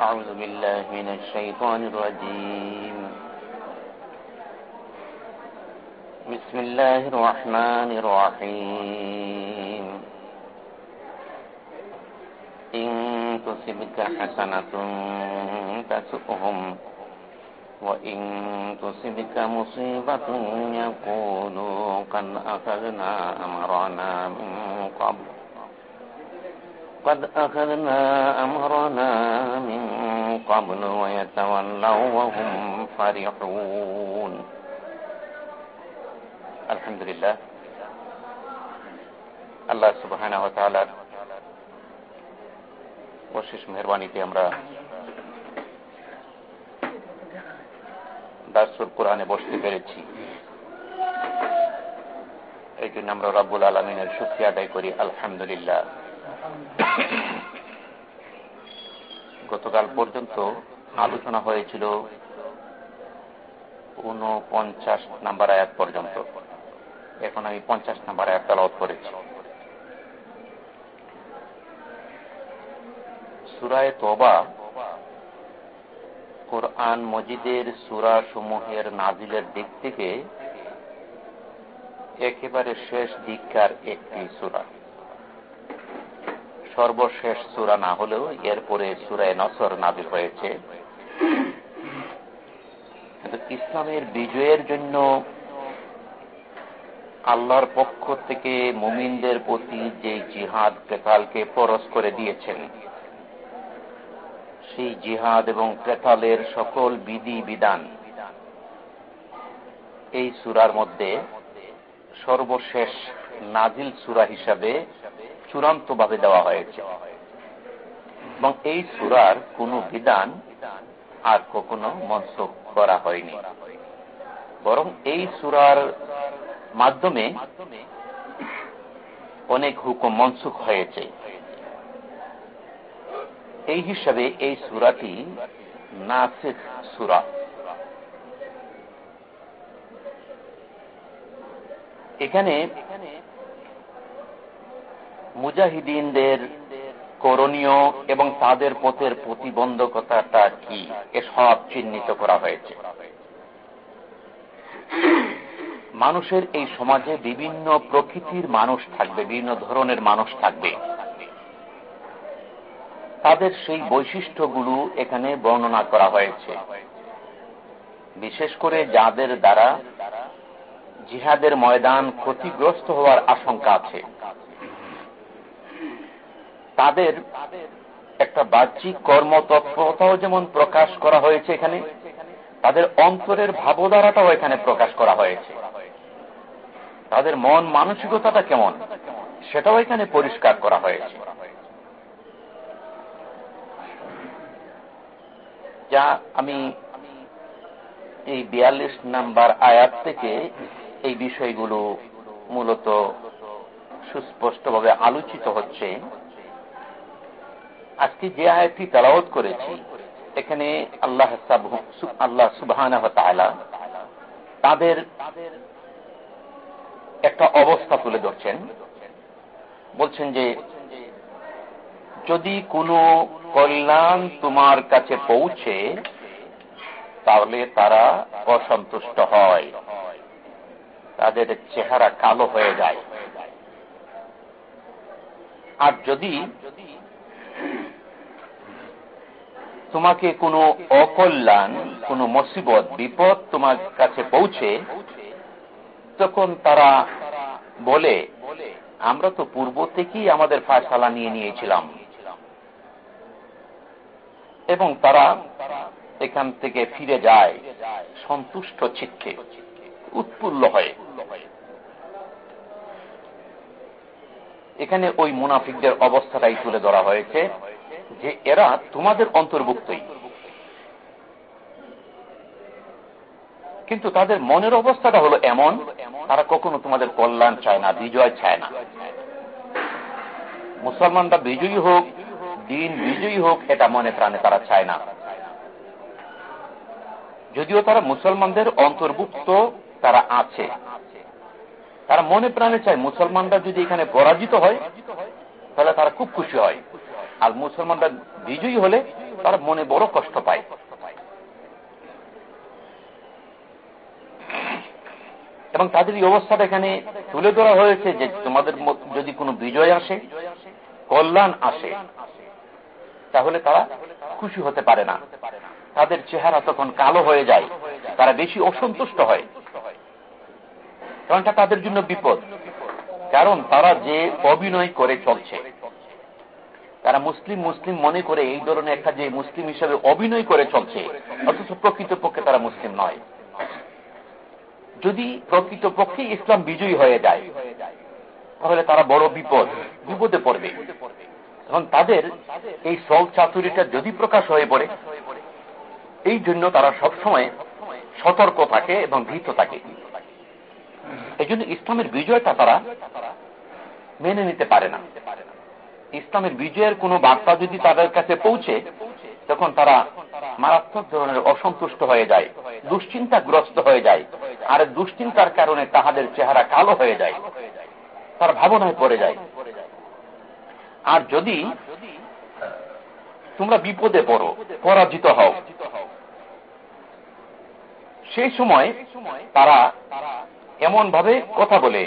أعوذ بالله من الشيطان الرجيم. بسم الله الرحمن الرحيم. إن تصبك حسنة تسؤهم وإن تصبك مصيبة يقولوا قد أخذنا أمرنا من قبل. قد أخذنا أمرنا من قبل ويتولوا وهم فرحون الحمد لله আল্লাহ সুবহানাহু ওয়া তাআলার অশেষ মেহরবানিতে আমরা দারসুল কোরআনে বসতে পেরেছি এই জন্য আমরা রাব্বুল আলমিনের শুক্রিয়া আদায় করি আলহামদুলিল্লাহ গতকাল পর্যন্ত আলোচনা হয়েছিল উনপঞ্চাশ নাম্বার আয়াত পর্যন্ত। এখন আমি পঞ্চাশ নাম্বার আয়াত তালাওয়াত করেছি। সুরায় তোবা কোরআন মজিদের সুরা সমূহের নাজিলের দিক থেকে একেবারে শেষ দিককার একটি সুরা। সর্বশেষ সুরা না হলেও এরপরে সুরায় নসর নাজিল হয়েছে। কিন্তু ইসলামের বিজয়ের জন্য আল্লাহর পক্ষ থেকে মুমিনদের প্রতি যে জিহাদ কেতালকে পরশ করে দিয়েছেন, সেই জিহাদ এবং ক্রেতালের সকল বিধি বিধান এই সুরার মধ্যে সর্বশেষ নাজিল সুরা হিসাবে চূড়ান্ত ভাবে দেওয়া হয়েছে। এবং এই সুরার কোন বিধান আর কখনো মনসুখ করা হয়নি। বরং এই সুরার মাধ্যমে অনেক হুকুম মনসুখ হয়েছে। এই হিসাবে এই সুরাটি নাসিক সুরা। এখানে মুজাহিদিনদের করণীয় এবং তাদের পথের প্রতিবন্ধকতাটা কি? এসব চিহ্নিত করা হয়েছে। মানুষের এই সমাজে বিভিন্ন প্রকৃতির মানুষ থাকবে, বিভিন্ন ধরনের মানুষ থাকবে। তাদের সেই বৈশিষ্ট্যগুলো এখানে বর্ণনা করা হয়েছে। বিশেষ করে যাদের দ্বারা জিহাদের ময়দান ক্ষতিগ্রস্ত হওয়ার আশঙ্কা আছে। তাদের একটা বাহ্যিক কর্মতৎপরতাও যেমন প্রকাশ করা হয়েছে এখানে, তাদের অন্তরের ভাবধারাটাও এখানে প্রকাশ করা হয়েছে। তাদের মন মানসিকতাটা কেমন, সেটাও এখানে পরিষ্কার করা হয়েছে। যা আমি এই বিয়াল্লিশ নাম্বার আয়াত থেকে এই বিষয়গুলো মূলত সুস্পষ্টভাবে আলোচিত হচ্ছে। আজকে যে আয়াতটি তালাওত করেছি, এখানে আল্লাহ আল্লাহ সুবাহ তাদের একটা অবস্থা তুলে ধরছেন। বলছেন যে, যদি কোনো কল্যাণ তোমার কাছে পৌঁছে, তাহলে তারা অসন্তুষ্ট হয়। তাদের চেহারা কালো হয়ে যায়। আর যদি তোমাকে কোনো অকল্যাণ, কোনো মুসিবত, বিপদ তোমার কাছে পৌঁছে, তখন তারা বলে, আমরা তো পূর্ব থেকেই আমাদের ফায়সালা নিয়ে নিয়েছিলাম। এবং তারা এখান থেকে ফিরে যায় সন্তুষ্ট চিত্তে, উৎফুল্ল হয়ে। এখানে ওই মুনাফিকদের অবস্থাটাই তুলে ধরা হয়েছে। যে এরা তোমাদের অন্তর্ভুক্তই। কিন্তু তাদের মনের অবস্থাটা হলো এমন, তারা কখনো তোমাদের কল্যাণ চায় না, বিজয় চায় না। মুসলমানরা বিজয়ী হোক, দিন বিজয়ী হোক, এটা মনে প্রাণে তারা চায় না। যদিও তারা মুসলমানদের অন্তর্ভুক্ত, তারা আছে। তারা মনে প্রাণে চায় মুসলমানরা যদি এখানে পরাজিত হয়, তাহলে তারা খুব খুশি হয়। আর মুসলমানরা বিজয়ী হলে তারা মনে বড় কষ্ট পায়। এবং তাদের এই অবস্থাটা এখানে তুলে ধরা হয়েছে যে তোমাদের যদি কোনো বিজয় আসে, কল্যাণ আসে, তাহলে তারা খুশি হতে পারে না। তাদের চেহারা তখন কালো হয়ে যায়, তারা বেশি অসন্তুষ্ট হয়। কারণটা তাদের জন্য বিপদ। কারণ তারা যে অভিনয় করে চলছে তারা মুসলিম মুসলিম মনে করে এই ধরনের একটা যে মুসলিম হিসেবে অভিনয় করে চলছে, অথচ প্রকৃতপক্ষে তারা মুসলিম নয়। যদি প্রকৃতপক্ষে ইসলাম বিজয়ী হয়ে যায়, তাহলে তারা বড় বিপদ, বিপদে পড়বে। এবং তাদের এই সল চাতুরিটা যদি প্রকাশ হয়ে পড়ে, এই জন্য তারা সবসময় সতর্ক থাকে এবং ভীত থাকে। এই জন্য ইসলামের বিজয়টা তারা মেনে নিতে পারে না। ইসলামের বিজয়ের কোন বার্তা যদি তাদের কাছে পৌঁছে, তখন তারা মারাত্মক ধরনের অসন্তুষ্ট হয়ে যায়, দুশ্চিন্তাগ্রস্ত হয়ে যায়, আর দুশ্চিন্তার কারণে তাহাদের চেহারা কালো হয়ে যায়, তার ভাবনায় পড়ে যায়। আর যদি তোমরা বিপদে পড়ো, পরাজিত হও সেই সময় তারা এমন ভাবে কথা বলে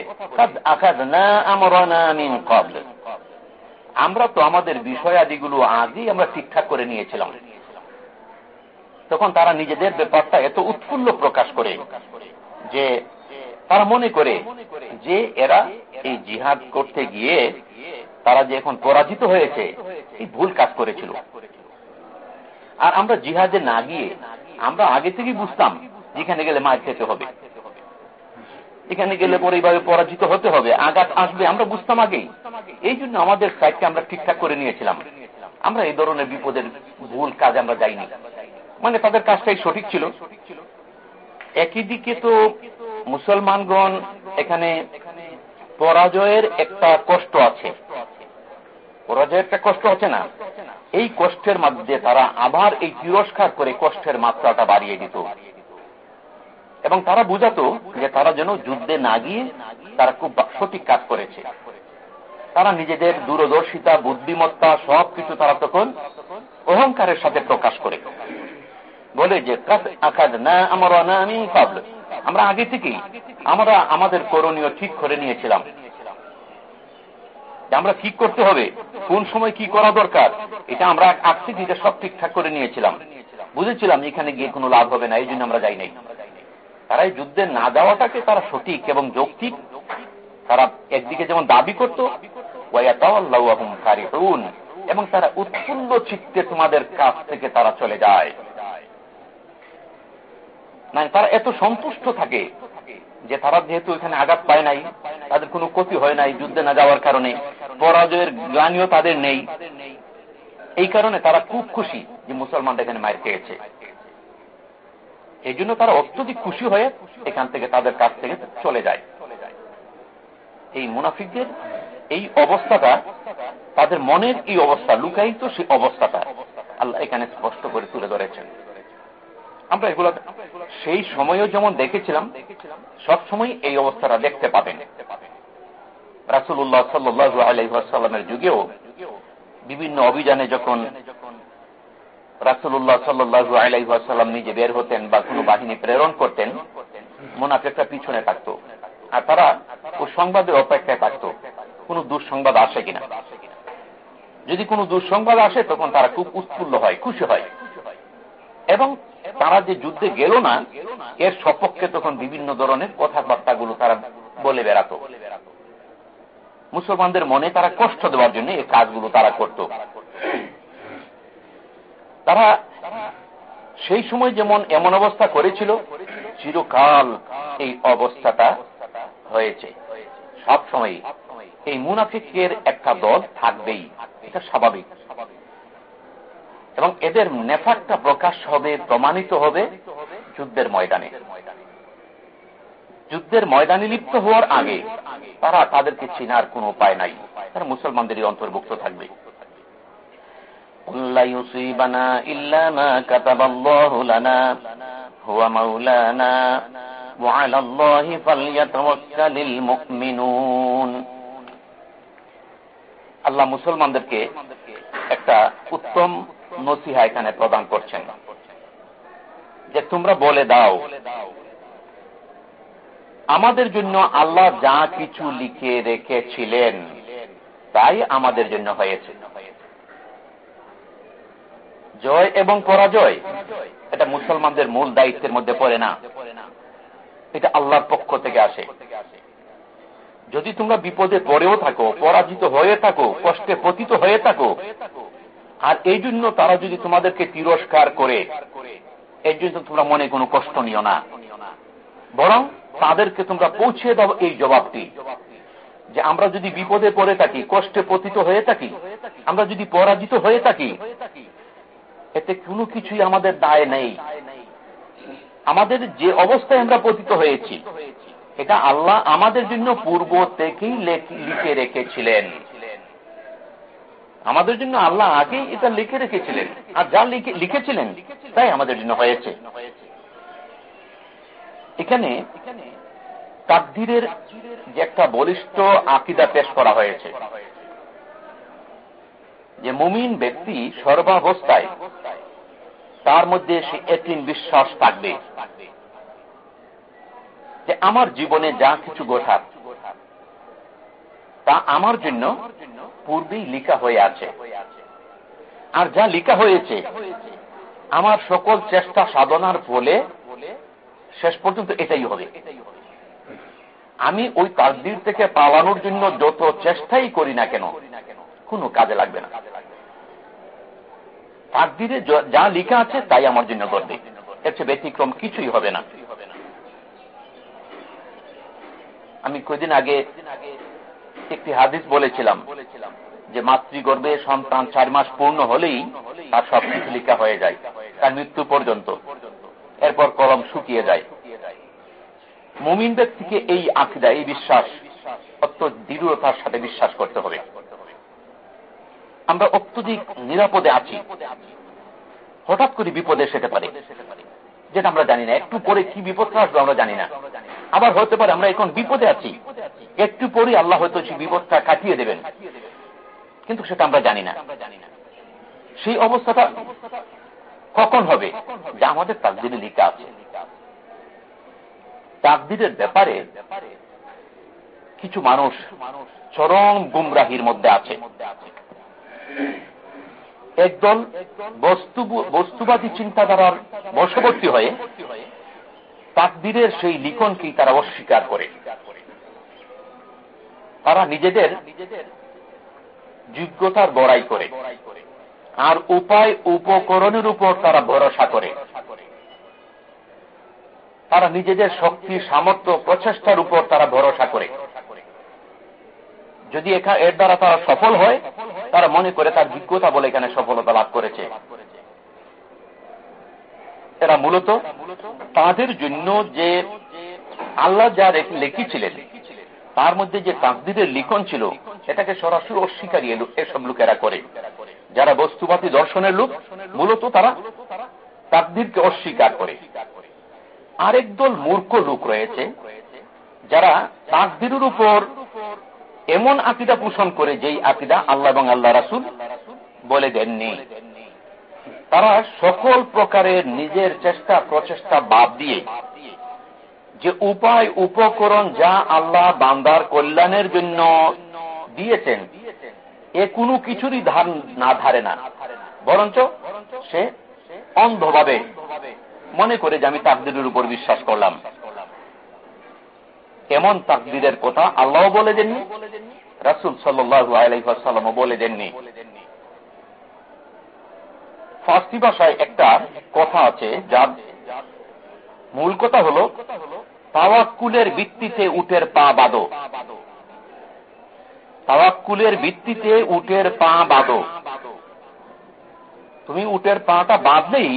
আমরা তো আমাদের বিষয়াদিগুলো আজই আমরা ঠিকঠাক করে নিয়েছিলাম। তখন তারা নিজেদের ব্যাপারটা এত উৎফুল্ল প্রকাশ করে যে তারা মনে করে যে এরা এই জিহাদ করতে গিয়ে তারা যে এখন পরাজিত হয়েছে, এই ভুল কাজ করেছিল। আর আমরা জিহাদে না গিয়ে আমরা আগে থেকেই বুঝতাম যেখানে গেলে মার খেতে হবে। এখানে গেলে পরে এইভাবে পরাজিত হতে হবে, আঘাত আসবে, আমরা বুঝতাম আগেই। এই জন্য আমাদের সাইডকে আমরা ঠিকঠাক করে নিয়েছিলাম। আমরা এই ধরনের বিপদের ভুল কাজ আমরা যাইনি। মানে তাদের কাজটাই সঠিক ছিল। একই দিকে তো মুসলমানগণ এখানে পরাজয়ের একটা কষ্ট আছে। পরাজয়ের একটা কষ্ট আছে না? এই কষ্টের মধ্যে তারা আবার এই তিরস্কার করে কষ্টের মাত্রাটা বাড়িয়ে দিত। এবং তারা বুঝাতো যে তারা যেন যুদ্ধে না গিয়ে তারা খুব সঠিক কাজ করেছে। তারা নিজেদের দূরদর্শিতা, বুদ্ধিমত্তা সবকিছু তারা তখন অহংকারের সাথে প্রকাশ করে। বলে যে আমরা আগে থেকেই আমরা আমাদের করণীয় ঠিক করে নিয়েছিলাম। আমরা কি করতে হবে, কোন সময় কি করা দরকার, এটা আমরা আগ থেকে সব ঠিকঠাক করে নিয়েছিলাম। বুঝেছিলাম এখানে গিয়ে কোনো লাভ হবে না, এই জন্য আমরা যাই নাই। তারা এই যুদ্ধে না যাওয়াটাকে তারা সঠিক এবং যৌক্তিক। তারা একদিকে যেমন দাবি করত এবং তারা উৎফুল্ল চিত্তে তোমাদের কাছ থেকে তারা চলে যায়। না তারা এত সন্তুষ্ট থাকে যে তারা যেহেতু এখানে আঘাত পায় নাই, তাদের কোনো ক্ষতি হয় নাই যুদ্ধে না যাওয়ার কারণে। পরাজয়ের জ্ঞানীয় তাদের নেই। এই কারণে তারা খুব খুশি যে মুসলমানরা এখানে মায়ের পেয়েছে এই জন্য তারা অত্যধিক খুশি হয়ে এখান থেকে তাদের কাছ থেকে চলে যায়। এই মুনাফিকদের এই অবস্থাটা, তাদের মনের এই অবস্থা, লুকায়িত সেই অবস্থাটা আল্লাহ এখানে স্পষ্ট করে তুলে ধরেছেন। আমরা এগুলো সেই সময়ও যেমন দেখেছিলাম, সব সময় এই অবস্থাটা দেখতে পাবেন। রাসুল্লাহ সাল্লু আলহামের যুগেও বিভিন্ন অভিযানে যখন রাসুল্লাহ সাল্লু আলাইসাল্লাম নিজে বের হতেন বা কোনো বাহিনী প্রেরণ করতেন, মোনাফেকরা পিছনে থাকত। আর তারা ও সংবাদের অপেক্ষায় থাকত। কোন দুঃসংবাদ আসে কিনা? যদি কোনো দুঃসংবাদ আসে, তখন তারা খুব উৎফুল্ল হয়, খুশি হয়। এবং তারা যে যুদ্ধে গেল না, এর সপক্ষে তখন বিভিন্ন ধরনের কথাবার্তাগুলো তারা বলে বেড়াত। মুসলমানদের মনে তারা কষ্ট দেওয়ার জন্য এই কাজগুলো তারা করত। তারা সেই সময় যেমন এমন অবস্থা করেছিল, চিরকাল এই অবস্থাটা হয়েছে। সব সময় এই মুনাফিকের একটা দল থাকবেই, এটা স্বাভাবিক। এবং এদের নেফাকটা প্রকাশ হবে, প্রমাণিত হবে যুদ্ধের ময়দানে। যুদ্ধের ময়দানে লিপ্ত হওয়ার আগে তারা তাদেরকে চিনার কোন উপায় নাই। তারা মুসলমানদেরই অন্তর্ভুক্ত থাকবে। আল্লাহ মুসলমানদেরকে একটা উত্তম নসিহা এখানে প্রদান করছেন। যে তোমরা বলে দাও, আমাদের জন্য আল্লাহ যা কিছু লিখে রেখেছিলেন, তাই আমাদের জন্য হয়েছে। জয় এবং পরাজয়, এটা মুসলমানদের মূল দায়িত্বের মধ্যে পড়ে না। এটা আল্লাহর পক্ষ থেকে আসে। যদি তোমরা বিপদে পড়েও থাকো, পরাজিত হয়ে থাকো, কষ্টে পতিত হয়ে থাকো, আর এই জন্য তারা যদি তোমাদেরকে তিরস্কার করে, এর জন্য তোমরা মনে কোনো কষ্ট নিও না। বরং তাদেরকে তোমরা পৌঁছে দাও এই জবাবটি, যে আমরা যদি বিপদে পড়ে থাকি, কষ্টে পতিত হয়ে থাকি, আমরা যদি পরাজিত হয়ে থাকি এতে কোনো কিছুই আমাদের দায় নেই। আমাদের যে অবস্থায় আমরা পতিত হয়েছি, এটা আল্লাহ আমাদের জন্য পূর্ব থেকেই লিখে রেখেছিলেন। আমাদের জন্য আল্লাহ আগেই এটা লিখে রেখেছিলেন। আর যা লিখেছিলেন, তাই আমাদের জন্য হয়েছে। এখানে তাকদিরের যে একটা বলিষ্ঠ আকিদা পেশ করা হয়েছে। যে মুমিন ব্যক্তি সর্বাবস্থায়, তার মধ্যে সে এতিম বিশ্বাস থাকবে। যে আমার জীবনে যা কিছু গোঠার তা আমার জন্য পূর্বেই লিখা হয়ে আছে। আর যা লিখা হয়েছে, আমার সকল চেষ্টা সাধনার ফলে শেষ পর্যন্ত এটাই হবে। আমি ওই তাকদির থেকে পালানোর জন্য যত চেষ্টাই করি না কেন কোনো কাজে লাগবে না। তাকদিরে যা লিখা আছে তাই আমার জন্য করবে এর চেয়ে ব্যতিক্রম কিছুই হবে না। আমি কদিন আগে একটি হাদিস বলেছিলাম যে মাতৃগর্ভে সন্তান চার মাস পূর্ণ হলেই তার সবকিছু লিখা হয়ে যায়। তার মৃত্যু পর্যন্ত। এরপর কলম শুকিয়ে যায়। মুমিন ব্যক্তিকে এই আকিদা, এই বিশ্বাস অত্যন্ত দৃঢ়তার সাথে বিশ্বাস করতে হবে। আমরা অত্যধিক নিরাপদে আছি। হঠাৎ করে বিপদে সেতে পারে, যেটা আমরা জানি না। একটু পরে কি বিপদ আসবে আমরা জানি না। আবার হতে পারে আমরা এখন বিপদে আছি। একটু পরে আল্লাহ হয়তো সেই বিপদটা কাটিয়ে দেবেন। কিন্তু সেটা আমরা জানি না। সেই অবস্থাটা কখন হবে, যা আমাদের তাকদিরে লিখা আছে। তাকদিরের ব্যাপারে কিছু মানুষ চরম গুমরাহির মধ্যে আছে। একদল বস্তুবাদী চিন্তাধারার বশবর্তী হয়ে তাকদিরের সেই লিখনকেই তারা অস্বীকার করে। তারা নিজেদের যোগ্যতার বড়াই করে আর উপায় উপকরণের উপর তারা ভরসা করে। তারা নিজেদের শক্তি, সামর্থ্য, প্রচেষ্টার উপর তারা ভরসা করে। যদি এর দ্বারা তারা সফল হয়, তারা মনে করে তার যোগ্যতা বলে এখানে সফলতা লাভ করেছে। এরা মূলত তাদের জন্য যে আল্লাহ যা লিখেছিলেন, তার মধ্যে যে তাকদিরের লিখন ছিল, এটাকে সরাসরি অস্বীকারী এসব লোকেরা করে। যারা বস্তুবাদী দর্শনের লোক, মূলত তারা তাকদিরকে অস্বীকার করে। আরেক দল মূর্খ লোক রয়েছে, যারা তাকদিরের উপর এমন আকিদা পোষণ করে যেই আকিদা আল্লাহ এবং আল্লাহ রাসুল বলে দেননি। তারা সকল প্রকারের নিজের চেষ্টা, প্রচেষ্টা বাদ দিয়ে যে উপায়, উপকরণ যা আল্লাহ বান্দার কল্যাণের জন্য দিয়েছেন, এ কোনো কিছুরই ধার না ধারে না। বরঞ্চ সে অন্ধভাবে মনে করে যে আমি তাকদিরের উপর বিশ্বাস করলাম। এমন তাকদিরের কথা আল্লাহ বলে দেননি? রাসুল সাল্লু আলাইসাল্লাম বলে দেননি। ফার্সি ভাষায় একটা কথা আছে যার মূল কথা হল, তাওয়াক্কুলের ভিত্তিতে উটের পা বাদো তাওয়াক্কুলের ভিত্তিতে উটের পা বাদো তুমি উটের পাটা বাঁধলেই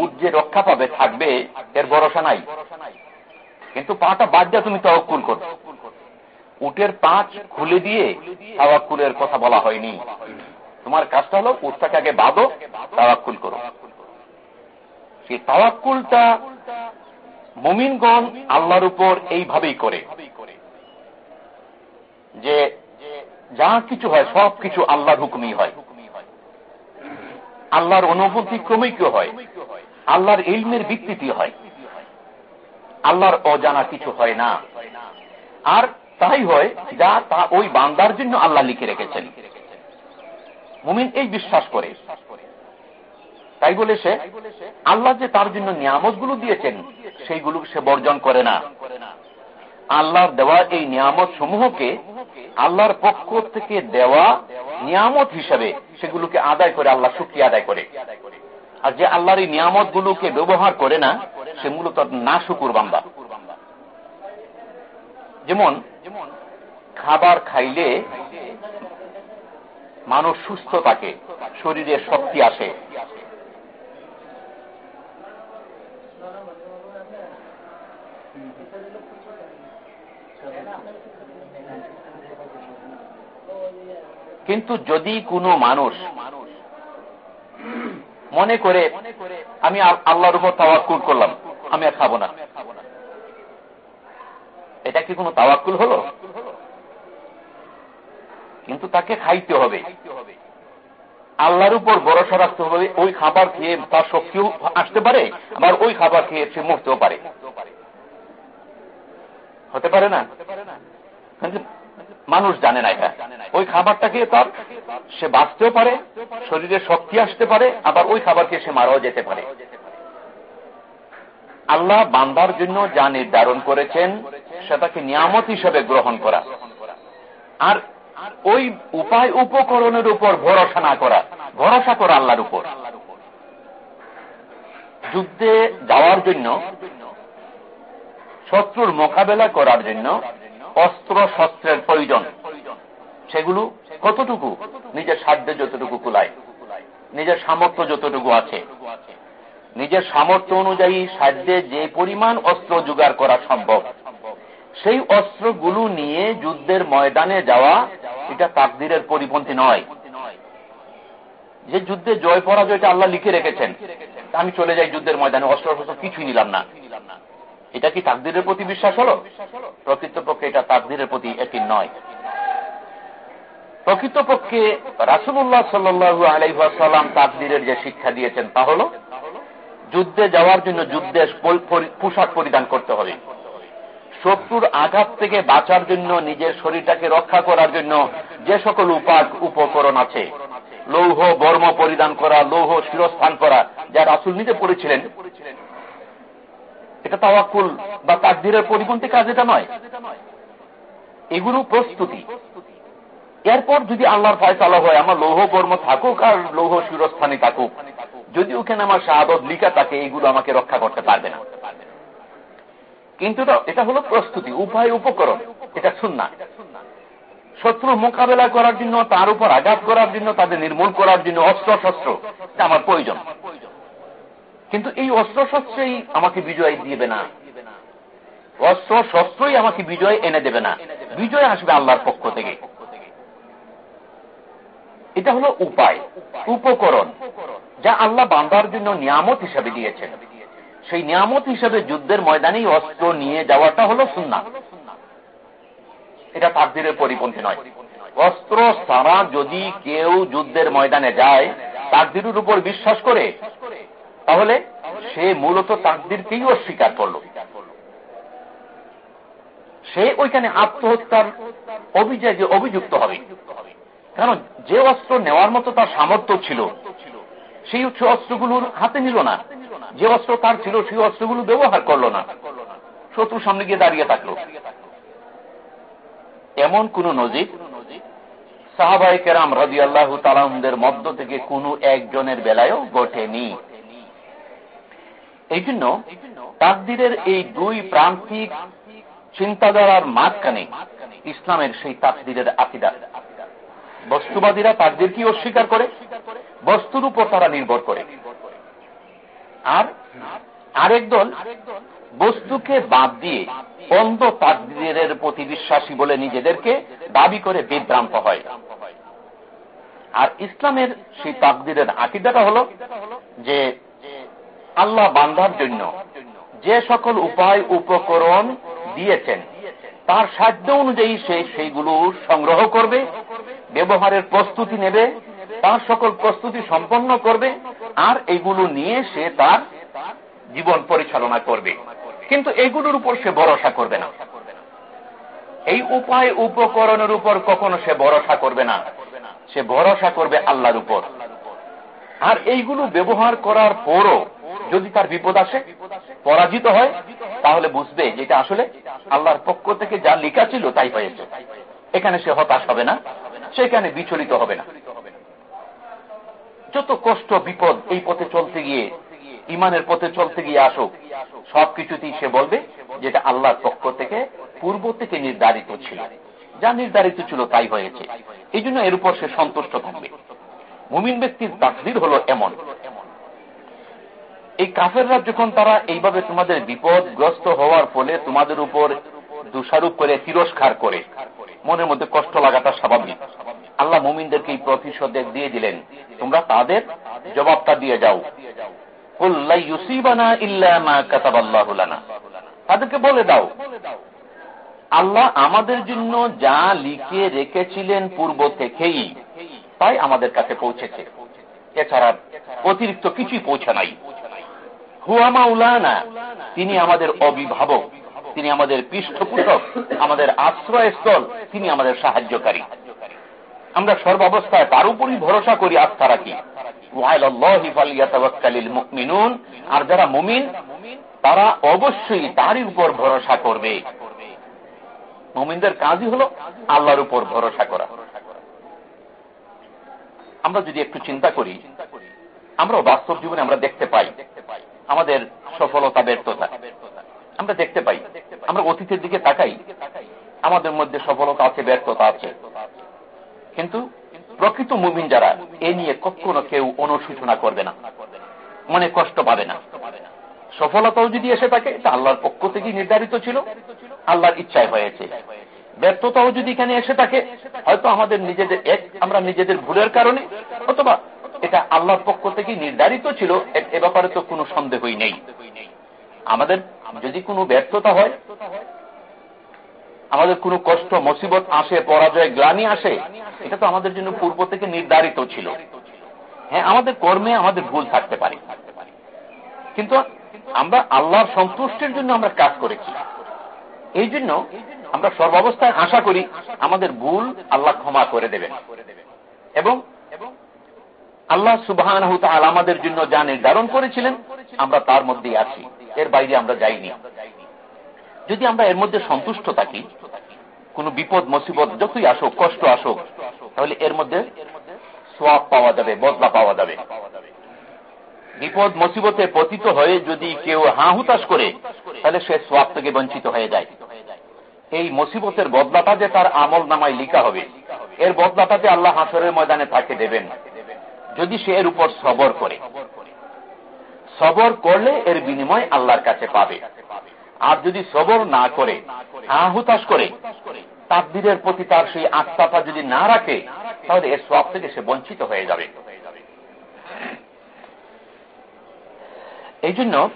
উট যে রক্ষা পাবে, থাকবে, এর ভরসা নাই। কিন্তু পাটা বাদ দিয়ে তুমি তাওয়াক্কুল করো। উটের পাঁচ খুলে দিয়ে তাওয়াক্কুলের কথা বলা হয়নি। তোমার কাজটা হলো উটটাকে আগে বাঁধো, তাওয়াক্কুল করো। সেই তাওয়াক্কুলটা মুমিনগণ আল্লাহর উপর এইভাবেই করে। যে যা কিছু হয়, সব কিছু আল্লাহর হুকুমই হয়। আল্লাহর অনুভূতি ক্রমিক হয়। আল্লাহর ইলমের বিকৃতি হয়। আল্লাহর অজানা কিছু হয় না। আর তাই হয় যা তা ওই বান্দার জন্য আল্লাহ লিখে রেখেছেন। মুমিন এই বিশ্বাস করে। তাই বলে সে, আল্লাহ যে তার জন্য নিয়ামতগুলো দিয়েছেন, সেইগুলো সে বর্জন করে না। আল্লাহর দেওয়া এই নিয়ামত সমূহকে আল্লাহর পক্ষ থেকে দেওয়া নিয়ামত হিসাবে সেগুলোকে আদায় করে, আল্লাহ শুক্রিয়া আদায় করে। আর যে আল্লাহর এই নিয়ামত গুলোকে ব্যবহার করে না, সে মূলত না শুকুর বান্দা। যেমন, খাবার খাইলে মানুষ সুস্থ থাকে, শরীরে শক্তি আসে। কিন্তু যদি কোনো মানুষ মনে করে আমি আল্লাহর উপর তাওয়াক্কুল করলাম আমি আর খাব না। এটা কি কোনো তাওয়াক্কুল হলো? কিন্তু তাকে খাইতে হবে। আল্লাহর উপর ভরসা রাখতে হবে ওই খাবার খেয়ে তার শক্তিও আসতে পারে আবার ওই খাবার খেয়ে সে মরতেও পারে। হতে পারে না? মানুষ জানে না এটা। ওই খাবারটাকে তার সে বাঁচতেও পারে, শরীরে শক্তি আসতে পারে, আবার ওই খাবারকে সে মারাও যেতে পারে। আল্লাহ বান্দার জন্য যা নির্ধারণ করেছেন, সেটাকে নিয়ামত হিসেবে গ্রহণ করা। আর ওই উপায় উপকরণের উপর ভরসা না করা, ভরসা করা আল্লাহর উপর। যুদ্ধে যাওয়ার জন্য, শত্রুর মোকাবেলা করার জন্য অস্ত্র শস্ত্রের প্রয়োজন। সেগুলো কতটুকু? নিজের সাধ্যে যতটুকু কুলায়। নিজের সামর্থ্য যতটুকু আছে। নিজের সামর্থ্য অনুযায়ী সাধ্যে যে পরিমাণ অস্ত্র জোগাড় করা সম্ভব। সেই অস্ত্রগুলো নিয়ে যুদ্ধের ময়দানে যাওয়া, এটা তাকদিরের পরিপন্থী নয়। যে যুদ্ধে জয় পরাজয়টা আল্লাহ লিখে রেখেছেন আমি চলে যাই যুদ্ধের ময়দানে অস্ত্র কিছুই নিলাম না। এটা কি তাকদিরের প্রতি বিশ্বাস হলো? প্রকৃতপক্ষে এটা তাকদিরের প্রতি এটি নয়। প্রকৃতপক্ষে রাসুল্লাহ সাল্লু আলাইসাল্লাম তাকদিরের যে শিক্ষা দিয়েছেন তা হল, যুদ্ধে যাওয়ার জন্য যুদ্ধের পোশাক পরিধান করতে হবে। শত্রুর আঘাত থেকে বাঁচার জন্য, নিজের শরীরটাকে রক্ষা করার জন্য যে সকল উপাক উপকরণ আছে, লৌহ, বর্ম পরিধান করা, লৌহ শিরস্থান করা, যা রাসুল নিজে পড়েছিলেন এটা তাওয়াকুল বা তাকদিরের পরিপন্থী কাজ এটা নয়। এগুলো প্রস্তুতি। এরপর যদি আল্লাহর ফয়সালা হয়, আমার লৌহ কর্ম থাকুক আর লৌহ শিরস্থানে থাকুক, যদি ওখানে আমার শাহাদত লিখা থাকে, এগুলো আমাকে রক্ষা করতে পারবে না। কিন্তু এটা হলো প্রস্তুতি উপায় উপকরণ, এটা শুননা শত্রু মোকাবেলা করার জন্য, তার উপর আঘাত করার জন্য, তাদের নির্মূল করার জন্য অস্ত্র শস্ত্র আমার প্রয়োজন। কিন্তু এই অস্ত্র শস্ত্রই আমাকে বিজয় দিবে না। অস্ত্র শস্ত্রই আমাকে বিজয় এনে দেবে না। বিজয় আসবে আল্লাহর পক্ষ থেকে। এটা হলো উপায়, উপকরণ, যা আল্লাহ বান্দার জন্য নিয়ামত হিসাবে দিয়েছেন। সেই নিয়ামত হিসাবে যুদ্ধের ময়দানেই অস্ত্র নিয়ে যাওয়াটা হলো সুন্না এটা তাকদিরের পরিপন্থী নয়। অস্ত্র ছাড়া যদি কেউ যুদ্ধের ময়দানে যায়, তাকদিরের উপর বিশ্বাস করে তাহলে সে মূলত তাকদিরকেই অস্বীকার করল। সে ওইখানে আত্মহত্যার অভিযোগে অভিযুক্ত হবে। কারণ যে অস্ত্র নেওয়ার মতো তার সামর্থ্য ছিল, সেই উচ্চ অস্ত্রগুলোর হাতে নিল না। যে অস্ত্র তার ছিল, সেই অস্ত্রগুলো ব্যবহার করল না। শত্রুর সামনে গিয়ে দাঁড়িয়ে থাকল। এমন কোন নজির? সাহাবাই কেরাম রাজি আল্লাহ তালামদের মধ্য থেকে কোনো একজনের বেলায়ও ঘটেনি। এই জন্য তাকদিরের এই দুই প্রান্তিক চিন্তাধারার মাঝখানে ইসলামের সেই তাকদিরের আকিদা। বস্তুবাদীরা তাকদিরকে অস্বীকার করে, বস্তুর উপর তারা নির্ভর করে। আর আরেক দল বস্তুকে বাদ দিয়ে অন্ধ তাকদিরের প্রতি বিশ্বাসী বলে নিজেদেরকে দাবি করে বিভ্রান্ত হয়। আর ইসলামের সেই তাকদিরের আকিদাটা হল যে আল্লাহ বান্ধার জন্য যে সকল উপায় উপকরণ দিয়েছেন, তার সাধ্য অনুযায়ী সে সেইগুলো সংগ্রহ করবে, ব্যবহারের প্রস্তুতি নেবে, তার সকল প্রস্তুতি সম্পন্ন করবে, আর এইগুলো নিয়ে সে তার জীবন পরিচালনা করবে। কিন্তু এগুলোর উপর সে ভরসা করবে না। এই উপায় উপকরণের উপর কখনো সে ভরসা করবে না। সে ভরসা করবে আল্লাহর উপর। আর এইগুলো ব্যবহার করার পরও যদি তার বিপদ আসে, পরাজিত হয়, তাহলে বুঝবে যেটা আসলে আল্লাহর পক্ষ থেকে যা লেখা ছিল তাই হয়েছে। এখানে সে হতাশ হবে না, সেখানে বিচলিত হবে না। যত কষ্ট, বিপদ এই পথে চলতে গিয়ে, ইমানের পথে চলতে গিয়ে আসুক সবকিছুতেই সে বলবে যেটা আল্লাহর পক্ষ থেকে পূর্ব থেকে নির্ধারিত ছিল। যা নির্ধারিত ছিল তাই হয়েছে। এই জন্য এর উপর সে সন্তুষ্ট থাকবে। মুমিন ব্যক্তির তাকদির হল এমন এই কাফেররা যখন তারা এইভাবে তোমাদের বিপদগ্রস্ত হওয়ার ফলে তোমাদের উপর দোষারোপ করে, তিরস্কার করে, মনের মধ্যে কষ্ট লাগাটা স্বাভাবিক। আল্লাহ মুমিনদেরকে এই প্রতিশোধ দিয়ে দিলেন, তোমরা তাদের জবাবটা দিয়ে যাও। তাদেরকে বলে দাও, আল্লাহ আমাদের জন্য যা লিখে রেখেছিলেন পূর্ব থেকেই তাই আমাদের কাছে পৌঁছেছে। এছাড়া অতিরিক্ত কিছুই পৌঁছে নাই। হুয়ামা উলানা তিনি আমাদের অভিভাবক, তিনি আমাদের পৃষ্ঠপোষক, আমাদের আশ্রয়স্থল, তিনি আমাদের সাহায্যকারী। আমরা সর্বাবস্থায় তার উপরই ভরসা করি আস্থা রাখি। আর যারা মুমিন, তারা অবশ্যই তারই উপর ভরসা করবে। মুমিনদের কাজই হল আল্লাহর উপর ভরসা করা। আমরা যদি একটু চিন্তা করি আমরা বাস্তব জীবনে আমরা দেখতে পাই দেখতে পাই আমাদের সফলতা ব্যর্থতা। আমরা দেখতে পাই, আমরা অতীতের দিকে তাকাই, আমাদের মধ্যে সফলতা আছে, ব্যর্থতা আছে। কিন্তু প্রকৃত মুমিন যারা, এ নিয়ে কখনো কেউ অনুসূচনা করবে না, মনে কষ্ট পাবে না। সফলতাও যদি এসে থাকে, তা আল্লাহর পক্ষ থেকেই নির্ধারিত ছিল, আল্লাহর ইচ্ছায় হয়েছে। ব্যর্থতাও যদি এখানে এসে থাকে, হয়তো আমাদের নিজেদের এক, আমরা নিজেদের ভুলের কারণে, অথবা এটা আল্লাহর পক্ষ থেকে নির্ধারিত ছিল এ ব্যাপারে তো কোনো সন্দেহই নেই। আমাদের যদি কোনো ব্যর্থতা হয়, আমাদের কোনো কষ্ট, মুসিবত আসে, পরাজয়, গ্লানি আসে, এটা তো আমাদের জন্য পূর্ব থেকে নির্ধারিত ছিল। হ্যাঁ আমাদের কর্মে আমাদের ভুল থাকতে পারে। কিন্তু আমরা আল্লাহর সন্তুষ্টির জন্য আমরা কাজ করেছি। এই জন্য আমরা সর্বাবস্থায় আশা করি আমাদের ভুল আল্লাহ ক্ষমা করে দেবেন। এবং আল্লাহ সুবাহ আমাদের জন্য যা নির্ধারণ করেছিলেন, আমরা তার মধ্যেই আছি। এর বাইরে আমরা যাইনি। যদি আমরা এর মধ্যে সন্তুষ্ট থাকি, কোন বিপদ, মুসিবত যতই আসুক, কষ্ট আসুক, তাহলে এর মধ্যে সোয়াব পাওয়া যাবে, বদলা পাওয়া যাবে। বিপদ, মুসিবতে পতিত হয়ে যদি কেউ হা হুতাশ করে, তাহলে সে সোয়াব থেকে বঞ্চিত হয়ে যায়। এই মুসিবতের বদলাটা যে তার আমল নামায় লিখা হবে, এর বদলাটা যে আল্লাহ হাসরের ময়দানে তাকে দেবেন যদি সে এর উপর সবর করে। সবর করলে এর বিনিময় আল্লাহর কাছে পাবে। আর যদি সবর না করে আহুতাস করে, তাকদিরের প্রতি তার সেই আত্মাটা যদি না রাখে, তাহলে এর সব থেকে সে বঞ্চিত হয়ে যাবে। এই জন্য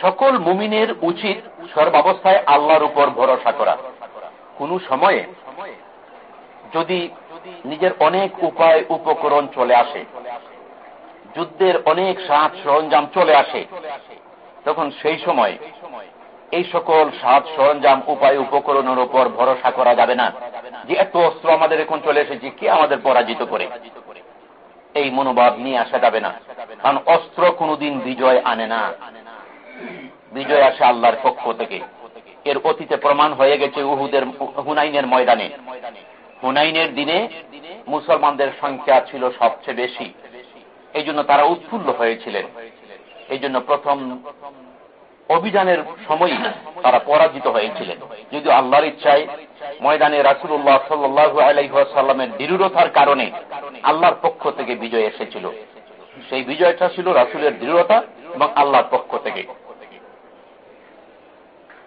সকল মুমিনের উচিত সর্বাবস্থায় আল্লাহর উপর ভরসা করা। কোন সময়ে যদি নিজের অনেক উপায়, উপকরণ চলে আসে। যুদ্ধের অনেক সাজ সরঞ্জাম চলে আসে। তখন সেই সময় এই সকল সাজ সরঞ্জাম, উপায়, উপকরণের উপর ভরসা করা যাবে না যে এত অস্ত্র আমাদের এখন চলে এসেছে, কে আমাদের পরাজিত করে? এই মনোভাব নিয়ে আসা যাবে না। কারণ অস্ত্র কোনদিন বিজয় আনে না। বিজয় আসে আল্লাহর পক্ষ থেকে। এর অতীতে প্রমাণ হয়ে গেছে উহুদের, হুনাইনের ময়দানে। হুনাইনের দিনে মুসলমানদের সংখ্যা ছিল সবচেয়ে বেশি। এই জন্য তারা উৎফুল্ল হয়েছিলেন। এই জন্য প্রথম অভিযানের সময় তারা পরাজিত হয়েছিলেন। যদি আল্লাহর ইচ্ছায় ময়দানে রাসুল্লাহ সাল্লু আলাইসাল্লামের দৃঢ়তার কারণে আল্লাহর পক্ষ থেকে বিজয় এসেছিল। সেই বিজয়টা ছিল রাসুলের দৃঢ়তা এবং আল্লাহর পক্ষ থেকে।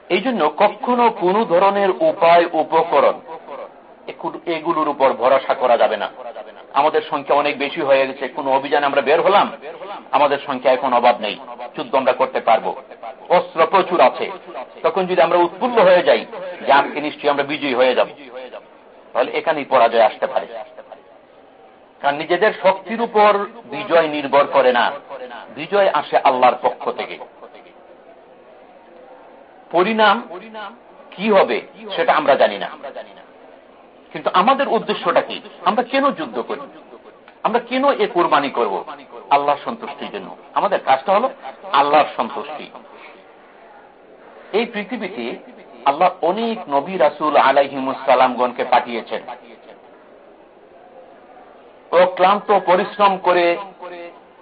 এই জন্য কখনো কোন ধরনের উপায়, উপকরণ এগুলোর উপর ভরসা করা যাবে না। আমাদের সংখ্যা অনেক বেশি হয়ে গেছে। কোন অভিযানে আমরা বের হলাম? আমাদের সংখ্যা এখন অভাব নেই। যুদ্ধ আমরা করতে পারব। অস্ত্র প্রচুর আছে। তখন যদি আমরা উৎফুল্ল হয়ে যাই যে আজকে নিশ্চয়ই আমরা বিজয়ী হয়ে যাব। তাহলে এখানেই পরাজয় আসতে পারে। কারণ নিজেদের শক্তির উপর বিজয় নির্ভর করে না। বিজয় আসে আল্লাহর পক্ষ থেকে। পরিণাম কি হবে, সেটা আমরা জানি না। কিন্তু আমাদের উদ্দেশ্যটা কি? আমরা কেন যুদ্ধ করি? আমরা কেন এ কোরবানি করব? আল্লাহর সন্তুষ্টির জন্য। আমাদের কাজটা হলো আল্লাহর সন্তুষ্টি। এই পৃথিবীতে আল্লাহ অনেক নবী রাসুল আলাইহিমুসালামগণকে পাঠিয়েছেন। ও ক্লান্ত, পরিশ্রম করে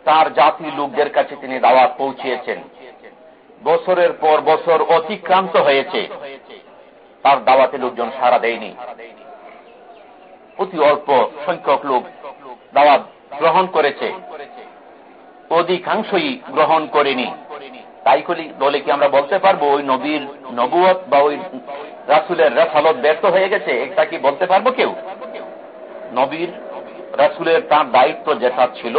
তার জাতি লোকদের কাছে তিনি দাওয়াত পৌঁছিয়েছেন। বছরের পর বছর অতিক্রান্ত হয়েছে। তার দাওয়াতে লোকজন সারা দেয়নি। অতি অল্প সংখ্যক লোক দাওয়াত গ্রহণ করেছে। অধিকাংশই গ্রহণ করেনি। তাই করি বলে কি আমরা বলতে পারব ওই নবীর নবুয়ত বা ওই রাসুলের রেফালত ব্যর্থ হয়ে গেছে? এটা কি বলতে পারব কেউ? নবীর রাসুলের তার দায়িত্ব যেটা ছিল,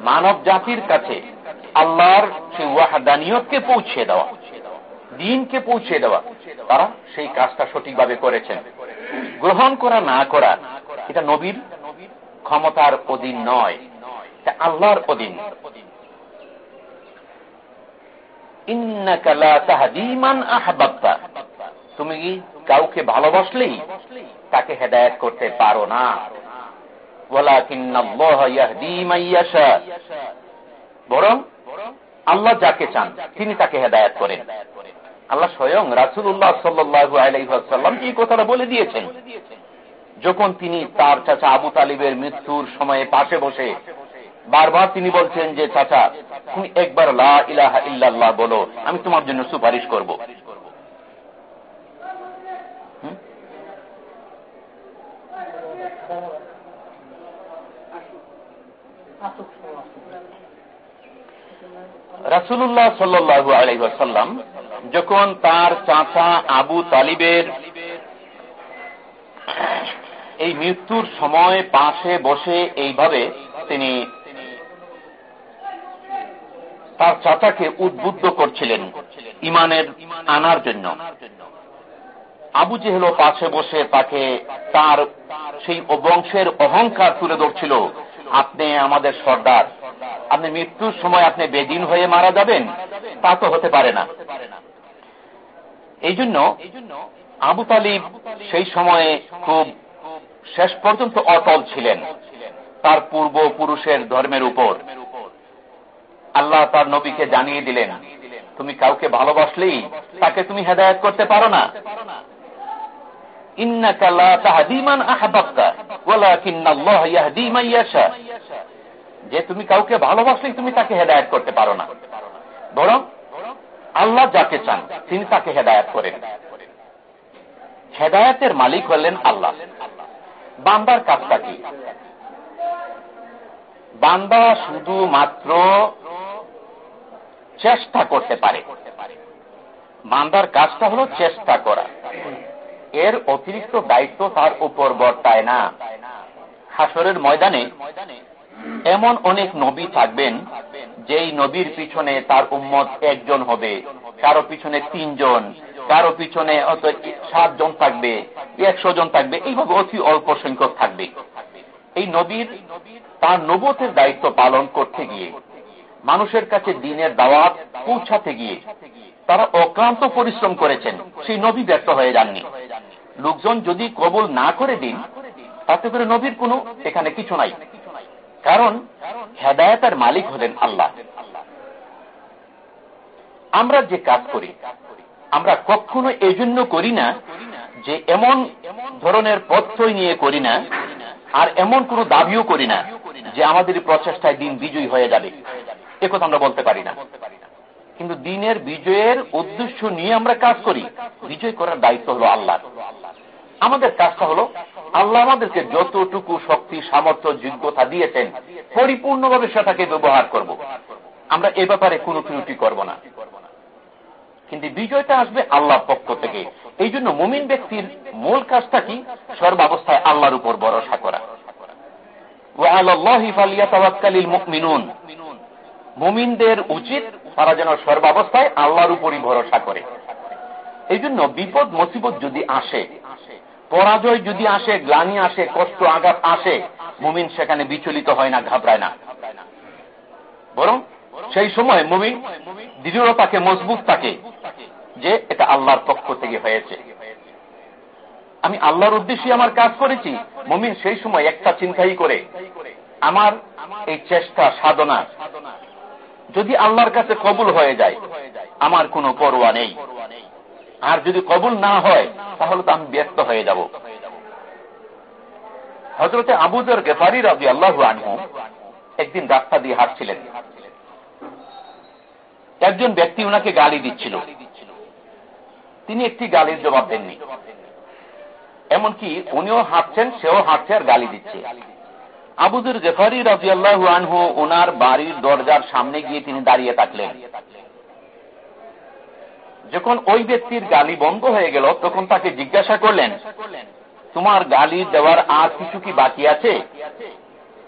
মানব জাতির কাছে আল্লাহর সেই ওয়াহাদানিয়তকে পৌঁছে দেওয়া, দিনকে পৌঁছে দেওয়া। তারা সেই কাজটা সঠিকভাবে করেছেন। গ্রহণ করা, না করা, এটা নবীর ক্ষমতার অধীন নয়। এটা আল্লাহর অধীন। তুমি কাউকে ভালোবাসলেই তাকে হেদায়ত করতে পারো না? বরং আল্লাহ যাকে চান, তিনি তাকে হেদায়ত করেন। আল্লাহ স্বয়ং রাসুল্লাহ সাল্লু আলাইসাল্লাম এই কথাটা বলে দিয়েছেন। যখন তিনি তার চাচা আবু তালিবের মৃত্যুর সময়ে পাশে বসে বারবার তিনি বলছেন যে, চাচা, তুমি একবার লা ইলাহা ইল্লাল্লাহ বলো, আমি তোমার জন্য সুপারিশ করব। রাসুল্লাহ সাল্লু আলাইসাল্লাম যখন তার চাচা আবু তালিবের এই মৃত্যুর সময় পাশে বসে এইভাবে তিনি তার চাচাকে উদ্বুদ্ধ করছিলেন ইমানের আনার জন্য। আবু জেহেল পাশে বসে তাকে তার সেই বংশের অহংকার তুলে ধরছিল, আপনি আমাদের সর্দার, আপনি মৃত্যুর সময় আপনি বেদিন হয়ে মারা যাবেন, তা তো হতে পারে না। এই জন্য আবু তালিব সেই সময়ে খুব শেষ পর্যন্ত অটল ছিলেন। তার পূর্ব পুরুষের ধর্মের উপর। আল্লাহ তার নবীকে জানিয়ে দিলেন, তুমি কাউকে ভালোবাসলেই তাকে তুমি হেদায়ত করতে পারো না। যে তুমি কাউকে ভালোবাসলেই তুমি তাকে হেদায়ত করতে পারো না। বরং আল্লাহ যাকে চান, তিনি তাকে হেদায়ত করেন। হেদায়তের মালিক হলেন আল্লাহ। বান্দার কাজটা কি? বান্দা শুধুমাত্র চেষ্টা করতে পারে। বান্দার কাজটা হলো চেষ্টা করা। এর অতিরিক্ত দায়িত্ব তার উপর বর্তায় না। হাসরের ময়দানে এমন অনেক নবী থাকবেন, যেই নবীর পিছনে তার উম্মত একজন হবে, কারও পিছনে তিনজন, কারও পিছনে সাতজন থাকবে, একশো জন থাকবে, এইভাবে অতি অল্প সংখ্যক থাকবে। এই নবীর, তার নবতের দায়িত্ব পালন করতে গিয়ে, মানুষের কাছে দিনের দাওয়াত পৌঁছাতে গিয়ে, তারা অক্লান্ত পরিশ্রম করেছেন, সেই নবী ব্যর্থ হয়ে যাননি। লোকজন যদি কবল না করে দিন, তাতে করে নবীর কোনো, এখানে কিছু নাই। কারণ হেদায়তের মালিক হলেন আল্লাহ। আমরা যে কাজ করি, আমরা কখনো এই জন্য করি না যে এমন ধরনের পথ্যই নিয়ে করি না আর এমন কোন দাবিও করি না যে আমাদের প্রচেষ্টায় দিন বিজয়ী হয়ে যাবে। একথা আমরা বলতে পারি না। কিন্তু দিনের বিজয়ের উদ্দেশ্য নিয়ে আমরা কাজ করি। বিজয় করার দায়িত্ব হলো আল্লাহ আমাদের কাজটা হলো আল্লাহ আমাদেরকে যতটুকু শক্তি, সামর্থ্য, যোগ্যতা দিয়েছেন, পরিপূর্ণভাবে সেটাকে ব্যবহার করব। আমরা এ ব্যাপারে কোনো ত্রুটি করব না। কিন্তু বিজয়টা আসবে আল্লাহর পক্ষ থেকে। এই জন্য মুমিন ব্যক্তির মূল কাজটা কি? সর্বাবস্থায় আল্লাহর উপর ভরসা করা। মুমিনদের উচিত তারা যেন সর্বাবস্থায় আল্লাহর উপরই ভরসা করে। এই জন্য বিপদ, মুসিবত যদি আসে পরাজয় যদি আসে, গ্লানি আসে, কষ্ট, আঘাত আসে, মুমিন সেখানে বিচলিত হয় না, ঘাবড়ায় না। বরং সেই সময় মুমিন দৃঢ়তাকে মজবুত থাকে যে এটা আল্লাহর পক্ষ থেকে হয়েছে। আমি আল্লাহর উদ্দেশ্যে আমার কাজ করেছি, মুমিন সেই সময় একটা চিন্তাই করে, আমার এই চেষ্টা, সাধনা, যদি আল্লাহর কাছে কবুল হয়ে যায়, আমার কোনো পরোয়া নেই। আর যদি কবুল না হয়, তাহলে তো আমি ব্যস্ত হয়ে যাব। হজরতে আবুদর গেফারি রাজি আল্লাহ আনহু একদিন রাস্তা দিয়ে হাঁটছিলেন। একজন ব্যক্তি ওনাকে গালি দিচ্ছিল। তিনি একটি গালির জবাব দেননি। এমনকি উনিও হাঁটছেন, সেও হাঁটছে আর গালি দিচ্ছে। আবুদুর গেফারি রাজি আল্লাহ আনহু ওনার বাড়ির দরজার সামনে গিয়ে তিনি দাঁড়িয়ে থাকলেন। যখন ওই ব্যক্তির গালি বন্ধ হয়ে গেল, তখন তাকে জিজ্ঞাসা করলেন, তোমার গালি দেওয়ার আর কিছু কি বাকি আছে?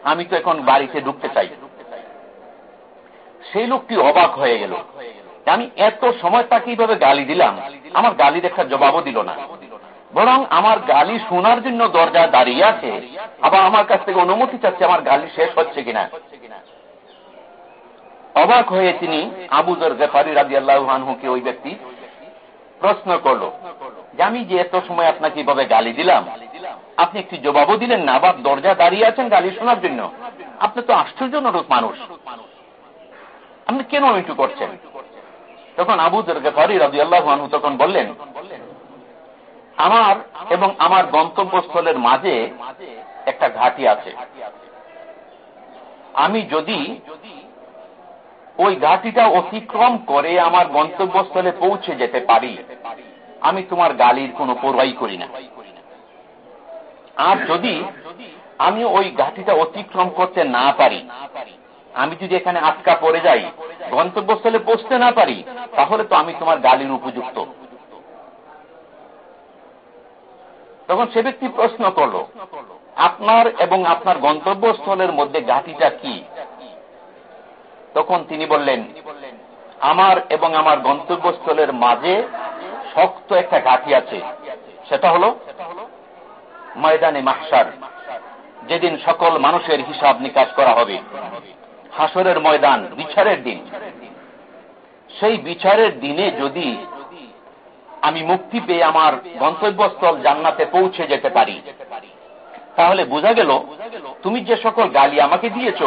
আমি তো এখন বাড়িতে ঢুকতে চাই। সেই লোকটি অবাক হয়ে গেল। আমি এত সময় তাকে এইভাবে গালি দিলাম। আমার গালির একটা জবাবও দিল না। বরং আমার গালি শোনার জন্য দরজা দাঁড়িয়ে আছে। আবার আমার কাছ থেকে অনুমতি চাচ্ছে আমার গালি শেষ হচ্ছে কিনা? অবাক হয়ে তিনি আবুজর গেফারি রাজি আল্লাহানহুকে ওই ব্যক্তি প্রশ্ন করল যে আমি যে এত সময় আপনাকে এইভাবে গালি দিলাম, আপনি একটি জবাবও দিলেন না, আবার দরজা দাঁড়িয়ে আছেন গালি শোনার জন্য। আপনি তো আশ্চর্যজনক মানুষ। আপনি কেন একটু করছেন? তখন আবুজর গেফারি রাজি আল্লাহানহু তখন বললেন, আমার এবং আমার গন্তব্যস্থলের মাঝে একটা ঘাটি আছে। আমি যদি ওই ঘাটিটা অতিক্রম করে আমার গন্তব্যস্থলে পৌঁছে যেতে পারি। আমি তোমার গালির কোনো পরোয়াই করি না। আর যদি আমি ওই ঘাটিটা অতিক্রম করতে না পারি, আমি যদি এখানে আটকা পড়ে যাই, গন্তব্যস্থলে পৌঁছতে না পারি, তাহলে তো আমি তোমার গালির উপযুক্ত। তখন সে ব্যক্তি প্রশ্ন করল, আপনার এবং আপনার গন্তব্যস্থলের মধ্যে ঘাটিটা কি? তখন তিনি বললেন, আমার এবং আমার গন্তব্যস্থলের মাঝে শক্ত একটা ঘাটি আছে। সেটা হল ময়দানে মাহসার যেদিন সকল মানুষের হিসাব নিকাশ করা হবে। হাসরের ময়দান বিচারের দিন। সেই বিচারের দিনে যদি আমি মুক্তি পেয়ে আমার গন্তব্যস্থল জান্নাতে পৌঁছে যেতে পারি, তাহলে বোঝা গেল, তুমি যে সকল গালি আমাকে দিয়েছ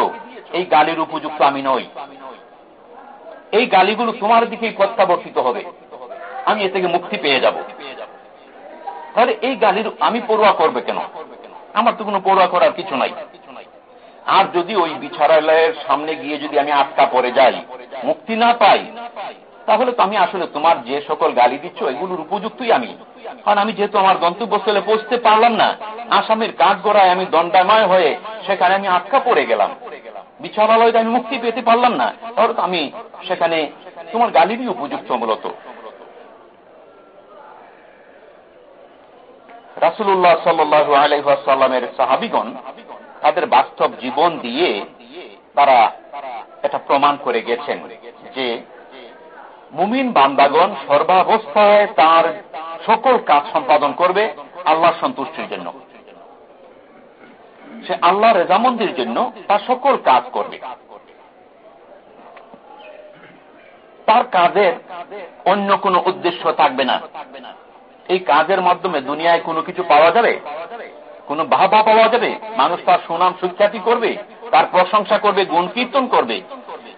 এই গালির উপযুক্ত আমি নই। এই গালিগুলো তোমার দিকেই প্রত্যাবর্তিত হবে। আমি এ থেকে মুক্তি পেয়ে যাব। তাহলে এই গালির আমি পড়ুয়া করবে কেন? আমার তো কোনো পড়ুয়া করার কিছু নাই। আর যদি ওই বিচারালয়ের সামনে গিয়ে যদি আমি আটকা পড়ে যাই, মুক্তি না পাই, তাহলে তো আমি আসলে তোমার যে সকল গালি দিচ্ছ, এগুলোর উপযুক্তই আমি। কারণ আমি যেহেতু আমার গন্তব্যস্থলে পৌঁছতে পারলাম না, আসামের কাঠ গড়ায় আমি দণ্ডাময় হয়ে সেখানে আমি আটকা পড়ে গেলাম। বিচারালয়তে আমি মুক্তি পেতে পারলাম না। তাহলে তো আমি সেখানে তোমার গালিরই উপযুক্ত মূলত। রাসুল্লাহ সাল্লু আলহাসাল্লামের সাহাবিগণ তাদের বাস্তব জীবন দিয়ে তারা এটা প্রমাণ করে গেছেন যে মুমিন বান্দাগণ সর্বাবস্থায় তার সকল কাজ সম্পাদন করবে আল্লাহ সন্তুষ্টির জন্য। সে আল্লাহ রেজামন্দির জন্য তার সকল কাজ করবে। তার কাজের অন্য কোনো উদ্দেশ্য থাকবে না। এই কাজের মাধ্যমে দুনিয়ায় কোনো কিছু পাওয়া যাবে? কোন বাহবা পাওয়া যাবে? মানুষ তার সুনাম সুখ্যাতি করবে, তার প্রশংসা করবে, গুণ কীর্তন করবে।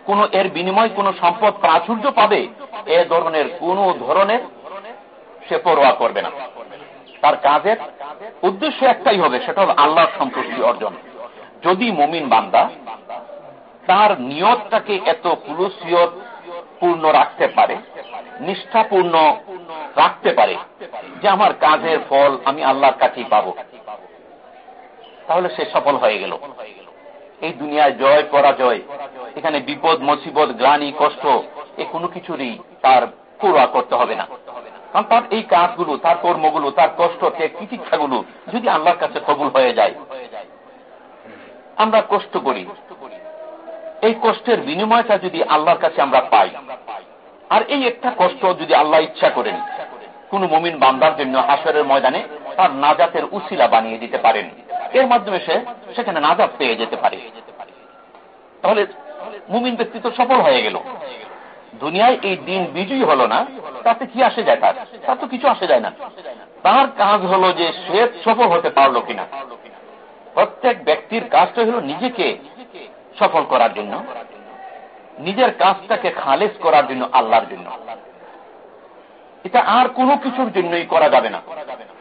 কোন এর বিনিময় কোন সম্পদ প্রাচুর্য পাবে? এ ধরনের কোন ধরনের সে পরোয়া করবে না। তার কাজের উদ্দেশ্য একটাই হবে, সেটা হল আল্লাহর সন্তুষ্টি অর্জন। যদি মমিন বান্দা তার নিয়তটাকে এত পুলুসিয়ত পূর্ণ রাখতে পারে, নিষ্ঠাপূর্ণ রাখতে পারে, যে আমার কাজের ফল আমি আল্লাহর কাছেই পাব, তাহলে সে সফল হয়ে গেল। এই দুনিয়ায় জয়, পরাজয়, এখানে বিপদ, মুসিবত, গ্লানি, কষ্ট, এ কোনো কিছুরই তার পুরা করতে হবে না। কারণ তার এই কাজগুলো, তার কর্মগুলো, তার কষ্ট চিকিৎসাগুলো যদি আল্লাহর কাছে কবুল হয়ে যায়, আমরা কষ্ট করি। এই কষ্টের বিনিময়টা যদি আল্লাহর কাছে আমরা পাই, আর এই একটা কষ্ট যদি আল্লাহ ইচ্ছা করেন, কোন মমিন বান্দার জন্য হাসরের ময়দানে তার নাজাতের উসিলা বানিয়ে দিতে পারেন। এর মাধ্যমে সে সেখানে নাজাত পেয়ে যেতে পারে। তাহলে মুমিন ব্যক্তি তো সফল হয়ে গেল। দুনিয়ায় এই দিন বিজয়ী হলো না, তাতে কি আসে যায় তার? তার তো কিছু আসে যায় না। তার কাজ হলো যে সে সফল হতে পারল কিনা। প্রত্যেক ব্যক্তির কাজটা হলো নিজেকে সফল করার জন্য, নিজের কাজটাকে খালেজ করার জন্য, আল্লাহর জন্য। এটা আর কোনো কিছুর জন্যই করা যাবে না।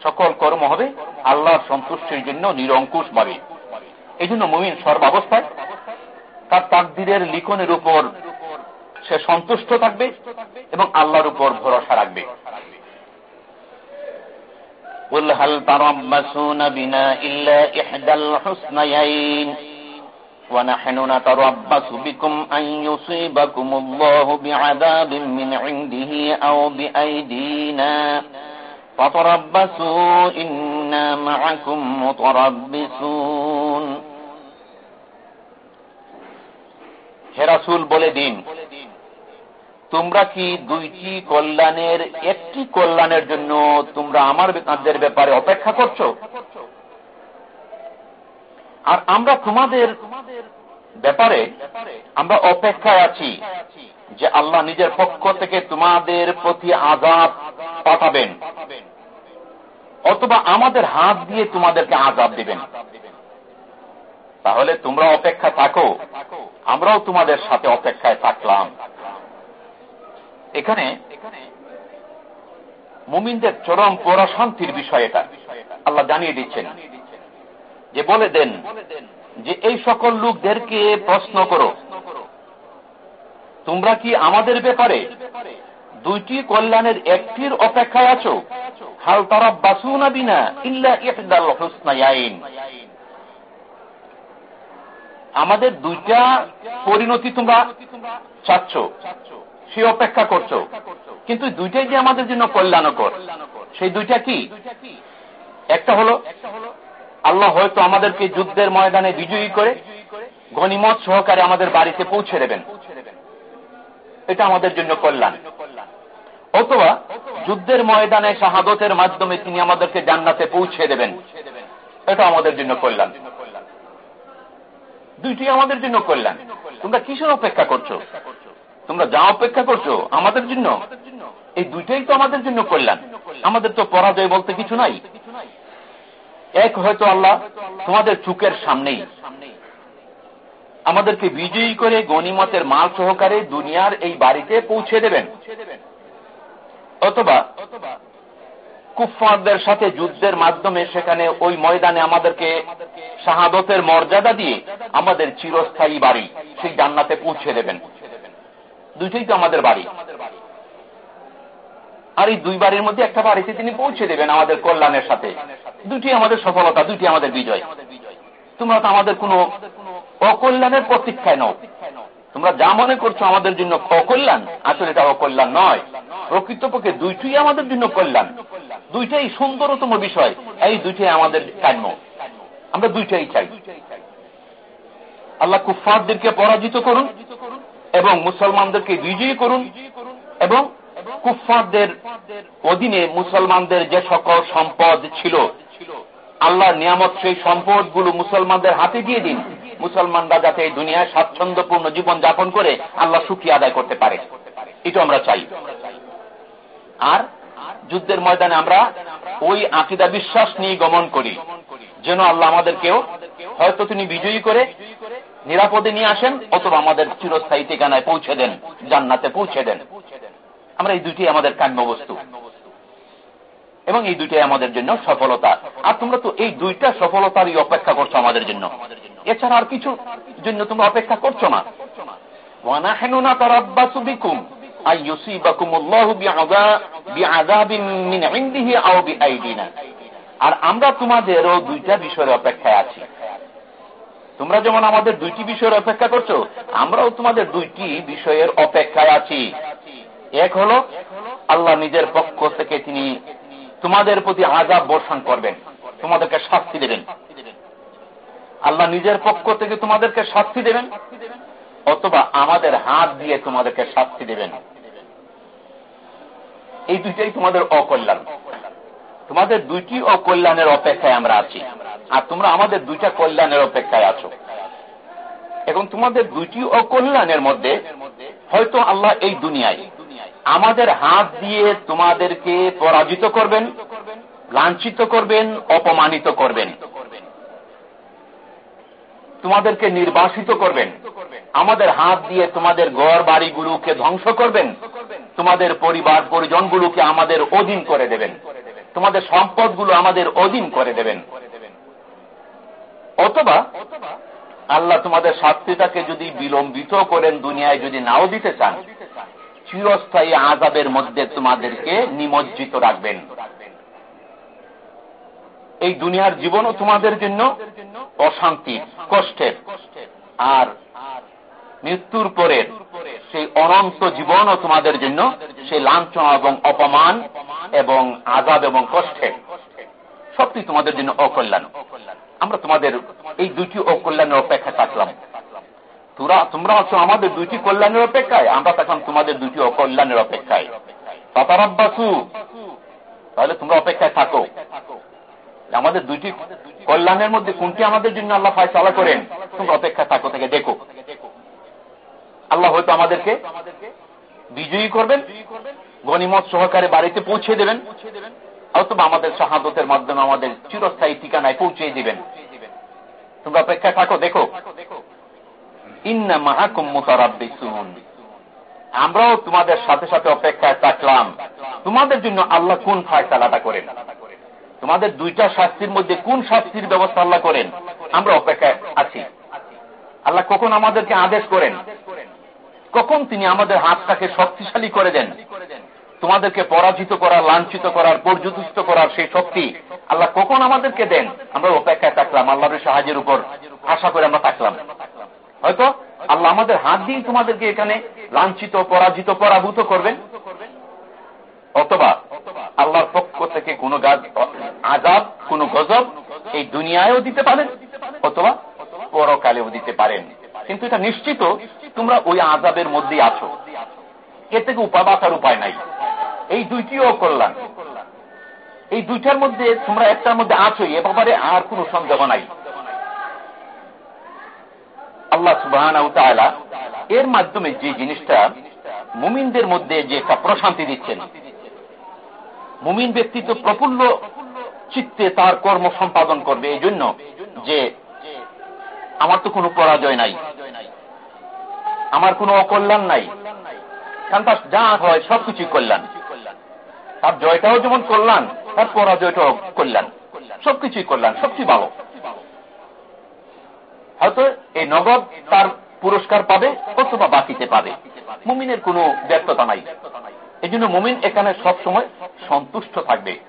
সকল কর্ম হবে আল্লাহর সন্তুষ্টির জন্য নিরঙ্কুশ ভাবে। এই জন্য মমিন সর্বাবস্থায় তার তাকদিরের লিখনের উপর সে সন্তুষ্ট থাকবে এবং আল্লাহর উপর ভরসা রাখবে قل هل تربصون بنا إلا إحدى الحسنيين ونحن نتربص بكم أن يصيبكم الله بعذاب من عنده أو بأيدينا فتربصوا إنا معكم متربصون হে রাসুল বলে দিন তোমরা কি দুইটি কল্যাণের, একটি কল্যাণের জন্য তোমরা আমার কাজের ব্যাপারে অপেক্ষা করছ? আর আমরা তোমাদের ব্যাপারে আমরা অপেক্ষায় আছি যে আল্লাহ নিজের পক্ষ থেকে তোমাদের প্রতি আজাব পাঠাবেন অথবা আমাদের হাত দিয়ে তোমাদেরকে আজাব দিবেন। তাহলে তোমরা অপেক্ষা থাকো, আমরাও তোমাদের সাথে অপেক্ষায় থাকলাম। এখানে মুমিনদের চরম পরাশান্তির বিষয় এটা। আল্লাহ জানিয়ে দিচ্ছেন যে বলে দেন যে এই সকল লোকদেরকে প্রশ্ন করো, তোমরা কি আমাদের ব্যাপারে দুইটি কল্যাণের একটির অপেক্ষায় আছো? হাল তারা বাসুনা বিনা ইল্লা হুসনায়াইন আমাদের দুইটা পরিণতি তোমরা চাচ্ছ। সে অপেক্ষা করছ। কিন্তু দুইটাই যে আমাদের জন্য কল্যাণকর। সেই দুইটা কি? একটা হলো, আল্লাহ হয়তো আমাদেরকে যুদ্ধের ময়দানে বিজয়ী করে গণিমত সহকারে আমাদের বাড়িতে পৌঁছে দেবেন। এটা আমাদের জন্য কল্যাণ। অথবা যুদ্ধের ময়দানে শাহাদতের মাধ্যমে তিনি আমাদেরকে জান্নাতে পৌঁছে দেবেন। এটা আমাদের জন্য কল্যাণ। দুইটি আমাদের জন্য কল্যাণ। তোমরা কিসের অপেক্ষা করছ? তোমরা যা অপেক্ষা করছ, আমাদের জন্য। এই দুইটাই তো আমাদের জন্য কল্যাণ। আমাদের তো পরাজয় বলতে কিছু নাই। এক হয়তো আল্লাহ তোমাদের চুকের সামনেই। আমাদেরকে বিজয়ী করে গণিমতের মাল সহকারে দুনিয়ার এই বাড়িতে পৌঁছে দেবেন। অথবা কুফারদের সাথে যুদ্ধের মাধ্যমে সেখানে ওই ময়দানে আমাদেরকে শাহাদতের মর্যাদা দিয়ে আমাদের চিরস্থায়ী বাড়ি সেই জান্নাতে পৌঁছে দেবেন। দুইটাই তো আমাদের বাড়ি। আর এই দুই বাড়ির মধ্যে একটা বাড়িতে তিনি পৌঁছে দেবেন আমাদের কল্যাণের সাথে। দুটি আমাদের সফলতা দুটি আমাদের বিজয়। তোমরা তো আমাদের কোন অকল্যাণের প্রতীক্ষায় নও। তোমরা যা মনে করছ আমাদের জন্য অকল্যাণ, আসলে এটা অকল্যাণ নয়। প্রকৃতপক্ষে দুইটাই আমাদের জন্য কল্যাণ। দুইটাই সুন্দরতম বিষয়। এই দুইটাই আমাদের কাম্য। আমরা দুইটাই চাই। আল্লাহ কুফারদেরকে পরাজিত করুন। এবং মুসলমানদেরকে বিজয়ী করুন এবং কুফারদের অধীনে মুসলমানদের যে সকল সম্পদ ছিল আল্লাহ নিয়ামত সেই সম্পদগুলো মুসলমানদের হাতে দিয়ে দিন। মুসলমানরা যাতে এই দুনিয়ায় স্বাচ্ছন্দ্যপূর্ণ জীবন যাপন করে আল্লাহ সুখী আদায় করতে পারে। এটা আমরা চাই। আর যুদ্ধের ময়দানে আমরা ওই আকিদা বিশ্বাস নিয়ে গমন করি, যেন আল্লাহ আমাদেরকেও হয়তো তিনি বিজয়ী করে নিরাপদে নিয়ে আসেন অথবা আমাদের চিরস্থায়ী ঠিকানায় পৌঁছে দেন, জান্নাতে পৌঁছে দেন। আমরা এই দুটি আমাদের কাম্য বস্তু। এবং এই দুইটাই আমাদের জন্য সফলতা। আর তোমরা তো এই দুইটা সফলতারই অপেক্ষা করছ আমাদের জন্য। এছাড়া আর কিছু জন্য তোমরা অপেক্ষা করছ না। আর আমরা তোমাদেরও দুইটা বিষয়ের অপেক্ষায় আছি। তোমরা যেমন আমাদের দুইটি বিষয়ের অপেক্ষা করছ, আমরাও তোমাদের দুইটি বিষয়ের অপেক্ষায় আছি। এক হলো, আল্লাহ নিজের পক্ষ থেকে তিনি তোমাদের প্রতি আজাব বর্ষণ করবেন, তোমাদেরকে শাস্তি দেবেন। আল্লাহ নিজের পক্ষ থেকে তোমাদেরকে শাস্তি দেবেন, অথবা আমাদের হাত দিয়ে তোমাদেরকে শাস্তি দেবেন। এই দুইটাই তোমাদের অকল্যাণ। তোমাদের দুইটি অকল্যাণের অপেক্ষায় আমরা আছি। আর তোমরা আমাদের দুইটা কল্যাণের অপেক্ষায় আছো। এবং তোমাদের দুইটি অকল্যাণের মধ্যে হয়তো আল্লাহ এই দুনিয়ায় আমাদের হাত দিয়ে তোমাদেরকে পরাজিত করবেন, লাঞ্ছিত করবেন, অপমানিত করবেন। তোমাদেরকে নির্বাসিত করবেন। আমাদের হাত দিয়ে তোমাদের গড় বাড়িগুলোকে ধ্বংস করবেন। তোমাদের পরিবার পরিজনগুলোকে আমাদের অধীন করে দেবেন। তোমাদের সম্পদগুলো আমাদের অধীন করে দেবেন। অথবা আল্লাহ তোমাদের শাস্তিটাকে যদি বিলম্বিত করেন দুনিয়ায় যদি নাও দিতে চান, চিরস্থায়ী আজাবের মধ্যে তোমাদেরকে নিমজ্জিত রাখবেন। এই দুনিয়ার জীবনও তোমাদের জন্য অশান্তি, কষ্টের। আর মৃত্যুর পরের সেই অনন্ত জীবনও তোমাদের জন্য সেই লাঞ্ছনা এবং অপমান এবং আজাব এবং কষ্টের। সবটি তোমাদের জন্য অকল্যাণ। আমরা তোমাদের এই দুটি অকল্যাণের অপেক্ষা থাকলাম। তোরা, তোমরা হচ্ছ আমাদের দুইটি কল্যাণের অপেক্ষায়, আমরা থাকলাম তোমাদের দুটি অকল্যাণের অপেক্ষায়। তাতারাব্বাসু, তাহলে তোমরা অপেক্ষায় থাকো। আমাদের দুইটি কল্যাণের মধ্যে কোনটি আমাদের জন্য আল্লাহ ফায়সালা করেন, তোমরা অপেক্ষা থাকো, থেকে দেখো। আল্লাহ হয়তো আমাদেরকে বিজয়ী করবেন, গণিমত সহকারে বাড়িতে পৌঁছে দেবেন। অথবা আমাদের শাহাদতের মাধ্যমে আমাদের চিরস্থায়ী ঠিকানায় পৌঁছে দিবেন। তোমরা অপেক্ষা থাকো, দেখো। ইন্না মাহাকুম মুতারাব্বিসুন। আমরাও তোমাদের সাথে সাথে অপেক্ষায় থাকলাম। তোমাদের জন্য আল্লাহ কোন ফায়সালাটা করেন? তোমাদের দুইটা শাস্তির মধ্যে কোন শাস্তির ব্যবস্থা আল্লাহ করেন? আমরা অপেক্ষায় আছি। আল্লাহ কখন আমাদেরকে আদেশ করেন? কখন তিনি আমাদের হাতটাকে শক্তিশালী করে দেন? তোমাদেরকে পরাজিত করার, লাঞ্ছিত করার পর্যুদুষ্ট করার সেই শক্তি আল্লাহ কখন আমাদেরকে দেন? আমরা অপেক্ষায় থাকলাম, আল্লাহর সাহায্যের উপর আশা করে আমরা থাকলাম। হয়তো আল্লাহ আমাদের হাত দিয়ে তোমাদেরকে এখানে লাঞ্ছিত, পরাজিত, পরাভূত করবেন। অথবা আল্লাহর পক্ষ থেকে কোন আজাব, কোন গজব এই দুনিয়ায়ও দিতে পারেন, অথবা পরকালেও দিতে পারেন। কিন্তু এটা নিশ্চিত, তোমরা ওই আজাবের মধ্যেই আছো। এর থেকে উপা বাঁচার উপায় নাই। এই দুইটিও কল্যাণ এই দুইটার মধ্যে তোমরা একটার মধ্যে আছো এ ব্যাপারে আর কোন সন্দেহ নাই। আল্লাহ সুবাহ এর মাধ্যমে যে জিনিসটা মুমিনদের মধ্যে যে একটা প্রশান্তি দিচ্ছেন, মুমিন ব্যক্তি তো প্রফুল্ল চিত্তে তার কর্ম সম্পাদন করবে এই জন্য যে আমার তো কোনো পরাজয় নাই, আমার কোনো অকল্যাণ নাই তার যা হয় সবকিছু কল্যাণ। তার জয়টাও যেমন কল্যাণ, তার পরাজয়টাও কল্যাণ। সবকিছুই কল্যাণ, সবচেয়ে ভালো। হয়তো এই নগদ তার পুরস্কার পাবে, অথবা বাকিতে পাবে। মুমিনের কোনো ব্যর্থতা নাই। এই জন্য মুমিন এখানে সব সময় সন্তুষ্ট থাকবে।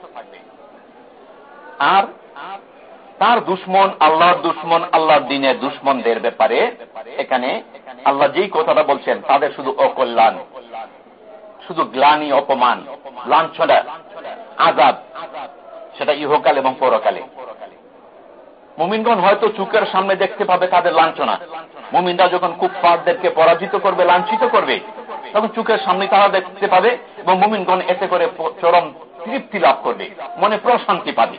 আর তার দুশ্মন, আল্লাহর দুশ্মন, আল্লাহর দিনের দুশ্মনদের ব্যাপারে এখানে আল্লাহ যেই কথাটা বলছেন, তাদের শুধু অকল্যাণ, শুধু গ্লানি অপমান, লাঞ্ছনা আজাদ সেটা ইহকাল এবং পরকালে। মুমিনগণ হয়তো চুকের সামনে দেখতে পাবে তাদের লাঞ্ছনা। মুমিনরা যখন কুফফারদেরকে পরাজিত করবে, লাঞ্ছিত করবে, তখন চুকের সামনে তারা দেখতে পাবে এবং মুমিনগণ এতে করে চরম তৃপ্তি লাভ করবে, মনে প্রশান্তি পাবে।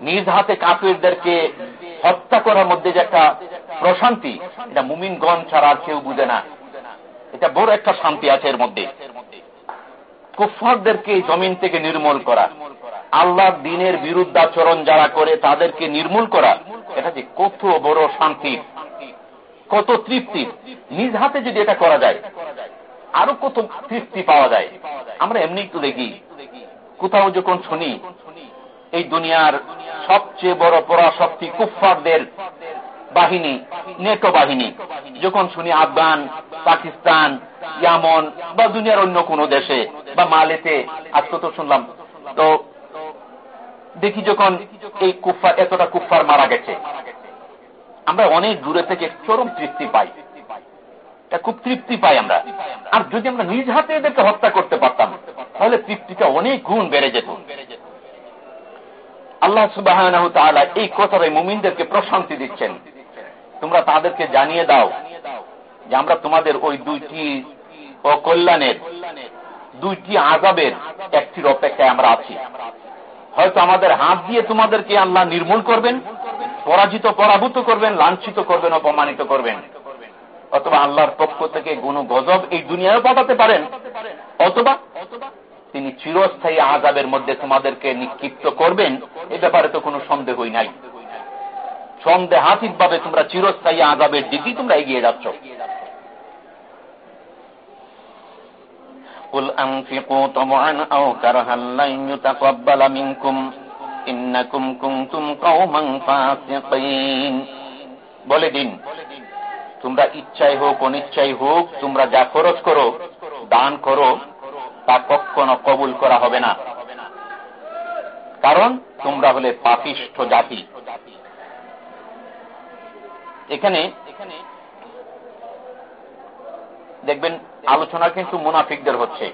নিজ হাতে কাফিরদেরকে হত্যা করার মধ্যে যে একটা প্রশান্তি, এটা মুমিনগণ ছাড়া আর কেউ বুঝে না। এটা বড় একটা শান্তি আছে এর মধ্যে। কুফারদেরকে জমিন থেকে নির্মূল করা। আল্লাহ দিনের বিরুদ্ধাচরণ যারা করে, তাদেরকে নির্মূল করা। এটা যে কত বড় শান্তি, কত তৃপ্তি। নিজ হাতে যদি এটা করা যায়, আরও কত তৃপ্তি পাওয়া যায়। আমরা এমনি একটু দেখি। কোথাও যখন শুনি এই দুনিয়ার সবচেয়ে বড় পরাশক্তি কুফারদের বাহিনী, নেটো বাহিনী। যখন শুনি আফগান, পাকিস্তান, ইয়ামন বা দুনিয়ার অন্য কোন দেশে বা মালেতে আজকে তো শুনলাম। তো দেখি যখন এই কুফার এতটা কুফার মারা গেছে। আমরা অনেক দূরে থেকে চরম তৃপ্তি পাই। এটা খুব তৃপ্তি পাই আমরা। আর যদি আমরা নিজ হাতে এদেরকে হত্যা করতে পারতাম, তাহলে তৃপ্তিটা অনেক গুণ বেড়ে যেত। আল্লাহ সুবাহ এই কথাটাই মুমিনদেরকে প্রশান্তি দিচ্ছেন। তোমরা তাদেরকে জানিয়ে দাও যে আমরা তোমাদের ওই দুইটি অকল্যাণের, দুইটি আজাবের একটির অপেক্ষায় আমরা আছি। হয়তো আমাদের হাত দিয়ে তোমাদেরকে আল্লাহ নির্মূল করবেন, পরাজিত, পরাভূত করবেন, লাঞ্ছিত করবেন, অপমানিত করবেন। অথবা আল্লাহর পক্ষ থেকে গুণ গজব এই দুনিয়ায় পাঠাতে পারেন, অথবা তিনি চিরস্থায়ী আজাবের মধ্যে তোমাদেরকে নিক্ষিপ্ত করবেন এ ব্যাপারে তো কোনো সন্দেহই নাই সন্দেহাতীত ভাবে তোমরা চিরস্থায়ী আজাবের দিকেই তোমরা এগিয়ে যাচ্ছ قل أنفقوا طمعا أو كرها لن يتقبل منكم إنكم كنتم قوما فاسقين বলে দিন তোমরা ইচ্ছাই হোক অনিচ্ছাই হোক তোমরা যা খরচ করো দান করো তা কখনো কবুল করা হবে না। কারণ তোমরা হলে পাপিষ্ঠ জাতি। এখানে দেখবেন, আলোচনা কিন্তু মুনাফিকদের হচ্ছে।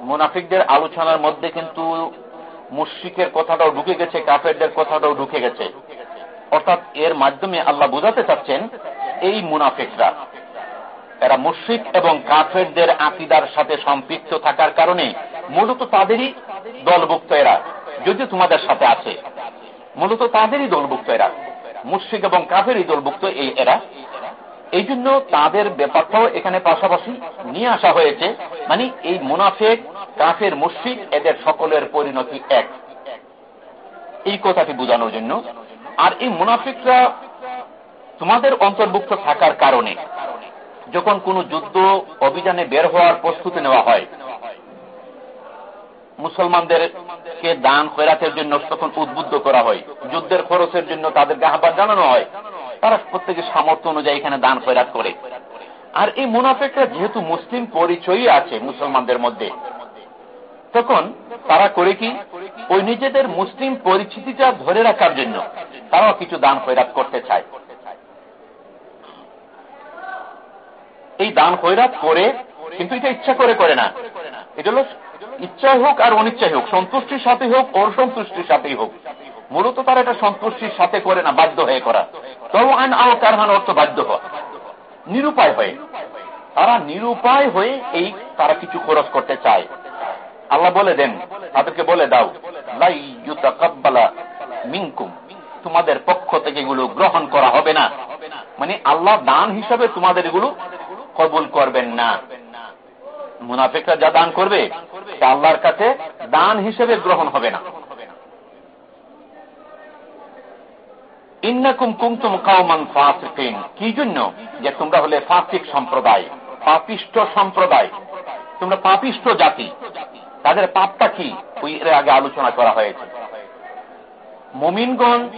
মুনাফিকদের আলোচনার মধ্যে কিন্তু মুশ্রিকের কথাটাও ঢুকে গেছে, কাফেরদের কথাটাও ঢুকে গেছে। অর্থাৎ এর মাধ্যমে আল্লাহ বোঝাতে চাচ্ছেন, এই মুনাফিকরা এরা মুশ্রিক এবং কাফেরদের আকিদার সাথে সম্পৃক্ত থাকার কারণে মূলত তাদেরই দলভুক্ত এরা, যদিও তোমাদের সাথে আছে। মূলত তাদেরই দলভুক্ত এরা, মুশ্রিক এবং কাফেরই দলভুক্ত এই এরা। এই জন্য তাদের ব্যাপারটাও এখানে পাশাপাশি নিয়ে আসা হয়েছে মানে এই মুনাফেক, কাফের, মুশ্রিক, এদের সকলের পরিণতি এক। এই কথাটি বোঝানোর জন্য। আর এই মুনাফিকরা তোমাদের অন্তর্ভুক্ত থাকার কারণে যখন কোন যুদ্ধ অভিযানে বের হওয়ার প্রস্তুতি নেওয়া হয়, মুসলমানদেরকে দান খৈরাতের জন্য তখন উদ্বুদ্ধ করা হয়। যুদ্ধের খরচের জন্য তাদেরকে আহ্বান জানানো হয়। তারা প্রত্যেকের সামর্থ্য অনুযায়ী এখানে দান খৈরাত করে। আর এই মুনাফেকরা যেহেতু মুসলিম পরিচয়ই আছে মুসলমানদের মধ্যে, তখন তারা করে কি? ওই নিজেদের মুসলিম পরিচিতিটা ধরে রাখার জন্য তারাও কিছু দান খৈরাত করতে চায়। এই দান খৈরাত করে, কিন্তু এটা ইচ্ছা করে করে না। এটা হল ইচ্ছাই হোক আর অনিচ্ছাই হোক, সন্তুষ্টির সাথে হোক ওর সন্তুষ্টির সাথেই হোক। মূলত তারা এটা সন্তুষ্টির সাথে করে না, বাধ্য হয়ে করা। তবে আইন আও কারহান অর্থ বাধ্য হওয়া। নিরুপায় হয়ে। তারা নিরুপায় হয়ে এই তারা কিছু খরচ করতে চায়। আল্লাহ বলে দেন, তাদেরকে বলে দাও মিনকুম। তোমাদের পক্ষ থেকে এগুলো গ্রহণ করা হবে না। মানে আল্লাহ দান হিসাবে তোমাদের এগুলো কবুল করবেন না। মুনাফিকরা যা দান করবে, তা আল্লাহর কাছে দান হিসেবে গ্রহণ হবে না। ইন্নাকুম কুমতুম কাউমান ফাসিকিন। কি জন্য? যে তোমরা হলে ফাসিক সম্প্রদায়, পাপিষ্ট সম্প্রদায়। তোমরা পাপিষ্ট জাতি। তাদের পাপটা কি? এর আগে আলোচনা করা হয়েছে। মুমিনগণ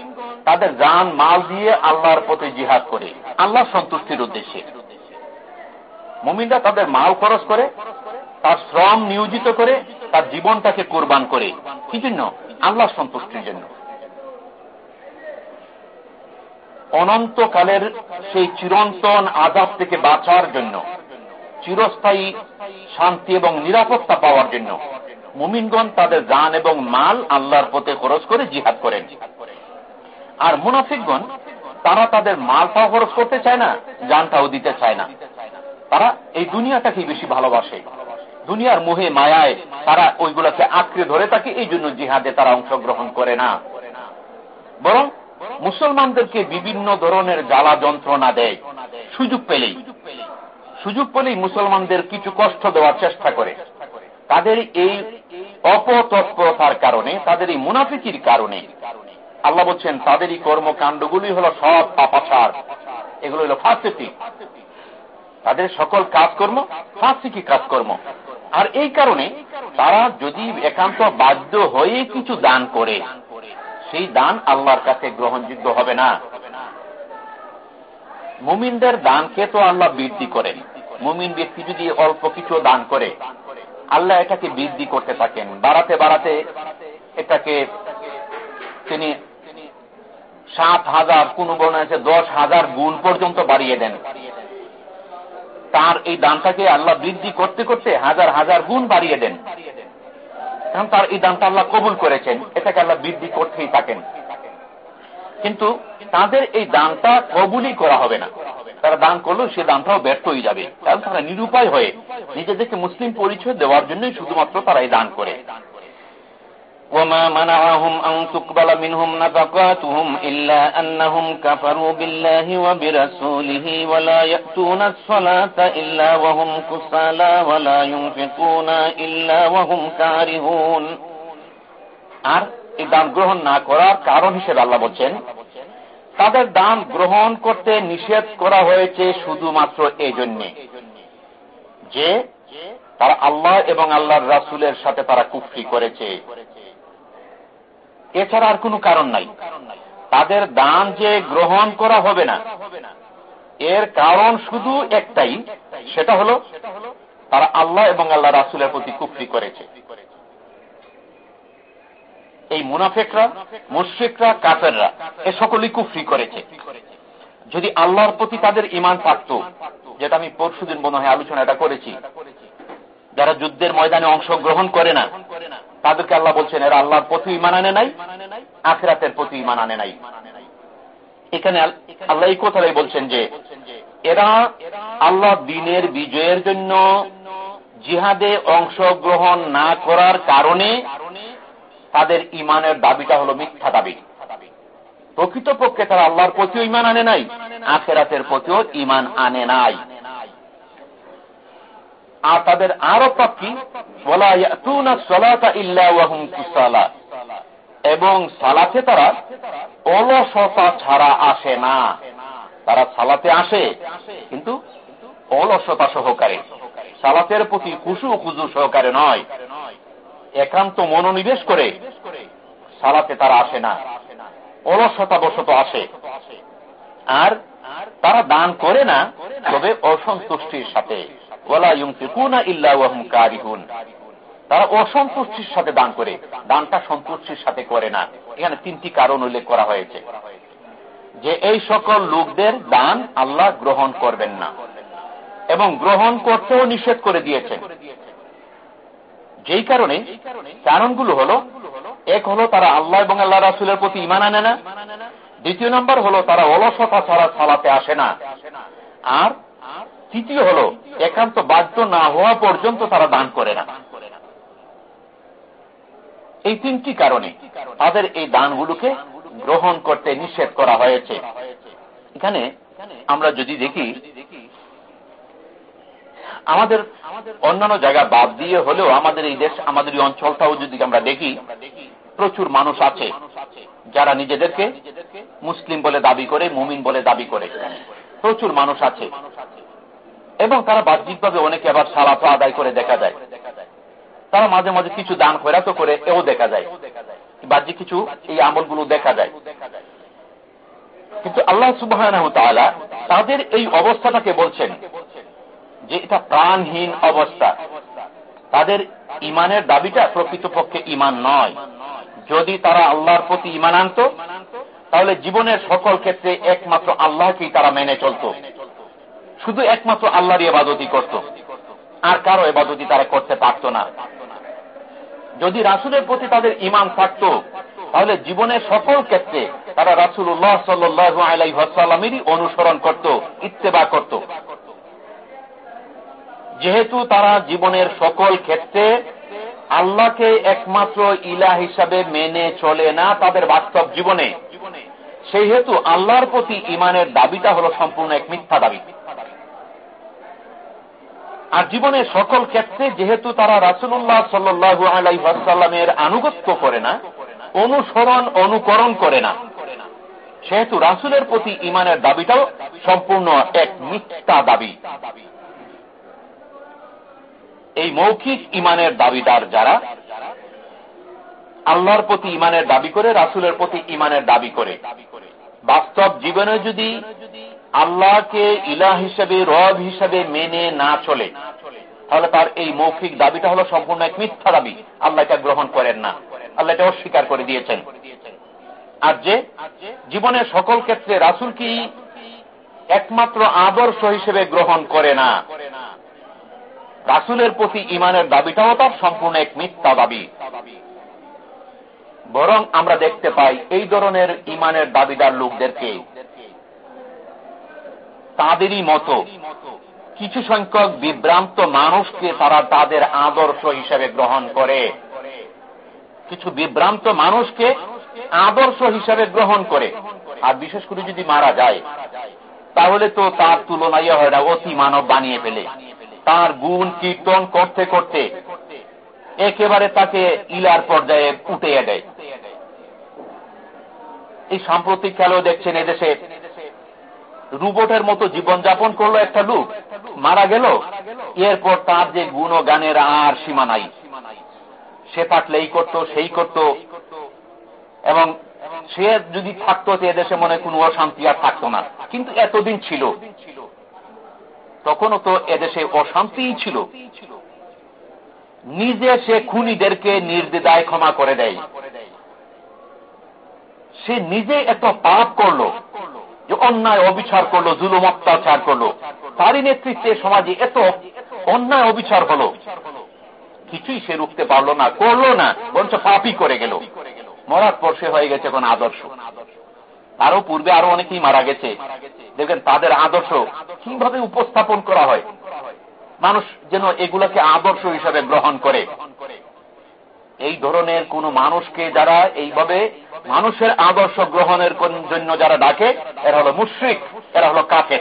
তাদের যান মাল দিয়ে আল্লাহর পথে জিহাদ করে, আল্লাহ সন্তুষ্টির উদ্দেশ্যে। মুমিনরা তাদের মাল খরচ করে, তার শ্রম নিয়োজিত করে, তার জীবনটাকে কোরবান করে। কি জন্য? আল্লাহ সন্তুষ্টির জন্য। অনন্তকালের সেই চিরন্তন আজাব থেকে বাঁচার জন্য, চিরস্থায়ী শান্তি এবং নিরাপত্তা পাওয়ার জন্য মুমিনগণ তাদের যান এবং মাল আল্লাহর পথে খরচ করে জিহাদ করেন। আর মুনাফিকগণ, তারা তাদের মালটাও খরচ করতে চায় না যানটাও দিতে চায় না। তারা এই দুনিয়াটাকেই বেশি ভালোবাসে। দুনিয়ার মোহে, মায়ায় তারা ওইগুলোকে আঁকড়ে ধরে থাকে, এই জন্য জিহাদে তারা অংশগ্রহণ করে না। বরং মুসলমানদেরকে বিভিন্ন ধরনের জ্বালা যন্ত্রণা দেয়, সুযোগ পেলেই। সুযোগ পেলেই মুসলমানদের কিছু কষ্ট দেওয়ার চেষ্টা করে। তাদের এই অপতৎপরতার কারণে, তাদের এই মুনাফিকির কারণে। আল্লাহ বলছেন, তাদের এই কর্মকাণ্ডগুলি হল সব পাপাচার। এগুলো হল ফাঁসিটি তাদের সকল কাজকর্ম, ফাঁসিকি কাজকর্ম। আর এই কারণে তারা যদি একান্ত বাধ্য হয়ে কিছু দান করে, সেই দান আল্লাহর কাছে গ্রহণযোগ্য হবে না। মুমিনদের দানকে তো আল্লাহ বৃদ্ধি করেন। মুমিন ব্যক্তি যদি অল্প কিছু দান করে, আল্লাহ এটাকে বৃদ্ধি করতে থাকেন। বাড়াতে বাড়াতে এটাকে তিনি সাত হাজার, কোন বর্ণ আছে, দশ হাজার গুণ পর্যন্ত বাড়িয়ে দেন। তার এই দানটাকে আল্লাহ বৃদ্ধি করতে করতে হাজার হাজার গুণ বাড়িয়ে দেন। কারণ তার এই দানটা আল্লাহ কবুল করেছেন, এটাকে আল্লাহ বৃদ্ধি করতেই থাকেন। কিন্তু তাদের এই দানটা কবুলই করা হবে না। তারা দান করলেও সে দানটাও ব্যর্থ হয়ে যাবে। কারণ তারা নিরুপায় হয়ে নিজেদেরকে মুসলিম পরিচয় দেওয়ার জন্যই শুধুমাত্র তারা এই দান করে। وما منعهم أن تقبل منهم نفقاتهم إلا أنهم كفروا بالله وبرسوله ولا يأتون الصلاة إلا وهم كسالى ولا ينفقون إلا وهم كارهون আর এই দান গ্রহণ না করার কারণ হিসেবে আল্লাহ বলছেন তাদের দান গ্রহণ করতে নিষেধ করা হয়েছে শুধুমাত্র এই জন্যে যে তারা আল্লাহ এবং আল্লাহর রাসুলের সাথে তারা কুফরি করেছে এছাড়া আর কোনো কারণ নাই। তাদের দান যে গ্রহণ করা হবে না, এর কারণ শুধু একটাই, সেটা হলো তারা আল্লাহ এবং আল্লাহ রাসুলের প্রতি কুফরি করেছে। এই মুনাফেকরা, মুশ্রিকরা, কাফেররা, এ সকলই কুফরি করেছে। যদি আল্লাহর প্রতি তাদের ইমান থাকত, যেটা আমি পরশুদিন মনে হয় আলোচনাটা করেছি, যারা যুদ্ধের ময়দানে অংশগ্রহণ করে না তাদেরকে আল্লাহ বলছেন, এরা আল্লাহর প্রতি ইমান আনে নাই, আখরাতের প্রতি ইমান আনে নাই। এখানে আল্লাহ এই কথাটাই বলছেন যে, এরা আল্লাহ দিনের বিজয়ের জন্য জিহাদে অংশগ্রহণ না করার কারণে তাদের ইমানের দাবিটা হলো মিথ্যা দাবি। প্রকৃতপক্ষে তারা আল্লাহর প্রতিও ইমান আনে নাই, আখেরাতের প্রতিও ইমান আনে নাই। আর তাদের আরও কি এবং সালাতে তারা অলসতা ছাড়া আসে না। তারা সালাতে আসে, কিন্তু অলসতা সহকারে। সালাতের প্রতি কুসু কুজু সহকারে নয়। একান্ত মনোনিবেশ করে সালাতে তারা আসে না। অলসতা বশত আসে। আর তারা দান করে না, তবে অসন্তুষ্টির সাথে। তারা অসন্তুষ্টির সাথে দান করে, দানটা সন্তুষ্টির সাথে করে না। এখানে তিনটি কারণ উল্লেখ করা হয়েছে। যে এই সকল লোকদের দান আল্লাহ গ্রহণ করবেন না। এবং গ্রহণ করতেও নিষেধ করে দিয়েছেন। যেই কারণে কারণগুলো হলো, এক হলো তারা আল্লাহ এবং আল্লাহ রাসুলের প্রতি ইমান আনে না। দ্বিতীয় নম্বর হলো তারা অলসতা ছাড়া সালাতে আসে না। আর তৃতীয় হলো, একান্ত বাধ্য না হওয়া পর্যন্ত তারা দান করে না। এই তিনটি কারণে তাদের এই দানগুলোকে গ্রহণ করতে নিষেধ করা হয়েছে। এখানে আমরা যদি দেখি, আমাদের অন্যান্য জায়গা বাদ দিয়ে হলেও আমাদের এই দেশ, আমাদের এই অঞ্চলটাও যদি আমরা দেখি, প্রচুর মানুষ আছে যারা নিজেদেরকে মুসলিম বলে দাবি করে, মুমিন বলে দাবি করে। প্রচুর মানুষ আছে এবং তারা বাহ্যিকভাবে অনেকে আবার সালাফা আদায় করে দেখা যায়। তারা মাঝে মাঝে কিছু দান খয়রাত করে এও দেখা যায়। বাহ্যিক কিছু এই আমলগুলো দেখা যায়। কিন্তু আল্লাহ সুবাহ তাদের এই অবস্থাটাকে বলছেন যে এটা প্রাণহীন অবস্থা। তাদের ইমানের দাবিটা প্রকৃতপক্ষে ইমান নয়। যদি তারা আল্লাহর প্রতি ইমান আনত, তাহলে জীবনের সকল ক্ষেত্রে একমাত্র আল্লাহকেই তারা মেনে চলত। শুধু একমাত্র আল্লাহর এবাদতি করত। আর কারও এবাদতি তারা করতে পারত না। যদি রাসুলের প্রতি তাদের ইমান থাকত, তাহলে জীবনের সকল ক্ষেত্রে তারা রাসুল্লাহ সাল্লু আলাইসাল্লামেরই অনুসরণ করত, ইত্তেবা করত। যেহেতু তারা জীবনের সকল ক্ষেত্রে আল্লাহকে একমাত্র ইলা হিসাবে মেনে চলে না তাদের বাস্তব জীবনে সেই হেতু আল্লাহর প্রতি ইমানের দাবিটা হল সম্পূর্ণ এক মিথ্যা দাবি। আর জীবনের সকল ক্ষেত্রে যেহেতু তারা রাসুল্লাহ সাল্লু আলাইসাল্লামের আনুগত্য করে না, অনুসরণ, অনুকরণ করে না, সেহেতু রাসুলের প্রতি ইমানের দাবিটাও সম্পূর্ণ এক মিথ্যা দাবি। এই মৌখিক ইমানের দাবিদার যারা, আল্লাহর প্রতি ইমানের দাবি করে, রাসুলের প্রতি ইমানের দাবি করে। বাস্তব জীবনে যদি আল্লাহকে ইলাহ হিসেবে, রব হিসেবে মেনে না চলে। তাহলে তার এই মৌখিক দাবিটা হলো সম্পূর্ণ এক মিথ্যা দাবি। আল্লাহ এটা গ্রহণ করেন না। আল্লাহ এটা অস্বীকার করে দিয়েছেন। আর যে জীবনের সকল ক্ষেত্রে রাসুল কি একমাত্র আদর্শ হিসেবে গ্রহণ করে না। রাসুলের প্রতি ইমানের দাবিটাও তার সম্পূর্ণ এক মিথ্যা দাবি। বরং আমরা দেখতে পাই এই ধরনের ইমানের দাবিদার লোকদেরকে তাদেরই মতো। কিছু সংখ্যক বিভ্রান্ত মানুষকে তারা তাদের আদর্শ হিসেবে গ্রহণ করে। কিছু বিভ্রান্ত মানুষকে আদর্শ হিসাবে গ্রহণ করে। আর বিশেষ করে যদি মারা যায়, তাহলে তো তার তুলনায় হয় না, অতি মানব বানিয়ে ফেলে। তার গুণ কীর্তন করতে করতে একেবারে তাকে ইলার পর্যায়ে উঠে দেয়। এই সাম্প্রতিক খেলেও দেখছেন এদেশে রুবটের মতো জীবনযাপন করল একটা লোক। মারা গেল। এরপর তার যে গুণ গানের আর সীমা নাই। সে থাকলে এই করতো, সেই করত। এবং সে যদি থাকতো এদেশে মনে কোনো অশান্তি আর থাকতো না। কিন্তু এতদিন ছিল। তখনও তো এদেশে অশান্তি ছিল। নিজে সে খুনিদেরকে নির্দেদায় ক্ষমা করে দেয়। সে নিজে এত পাপ করল। যে অন্যায় অবিচার করল, জুলুম, অত্যাচার করল। তারই নেতৃত্বে সমাজে এত অন্যায় অবিচার হলো। কিছুই সে রুখতে পারল না, করল না, বরঞ্চ পাপই করে গেল। মরার পর সে হয়ে গেছে এখন আদর্শ। আরও পূর্বে আরও অনেকেই মারা গেছে। দেখবেন তাদের আদর্শ কীভাবে উপস্থাপন করা হয়। মানুষ যেন এগুলাকে আদর্শ হিসাবে গ্রহণ করে। এই ধরনের কোন মানুষকে যারা এইভাবে মানুষের আদর্শ গ্রহণের জন্য যারা ডাকে, এরা হলো মুশ্রিক, এরা হলো কাকে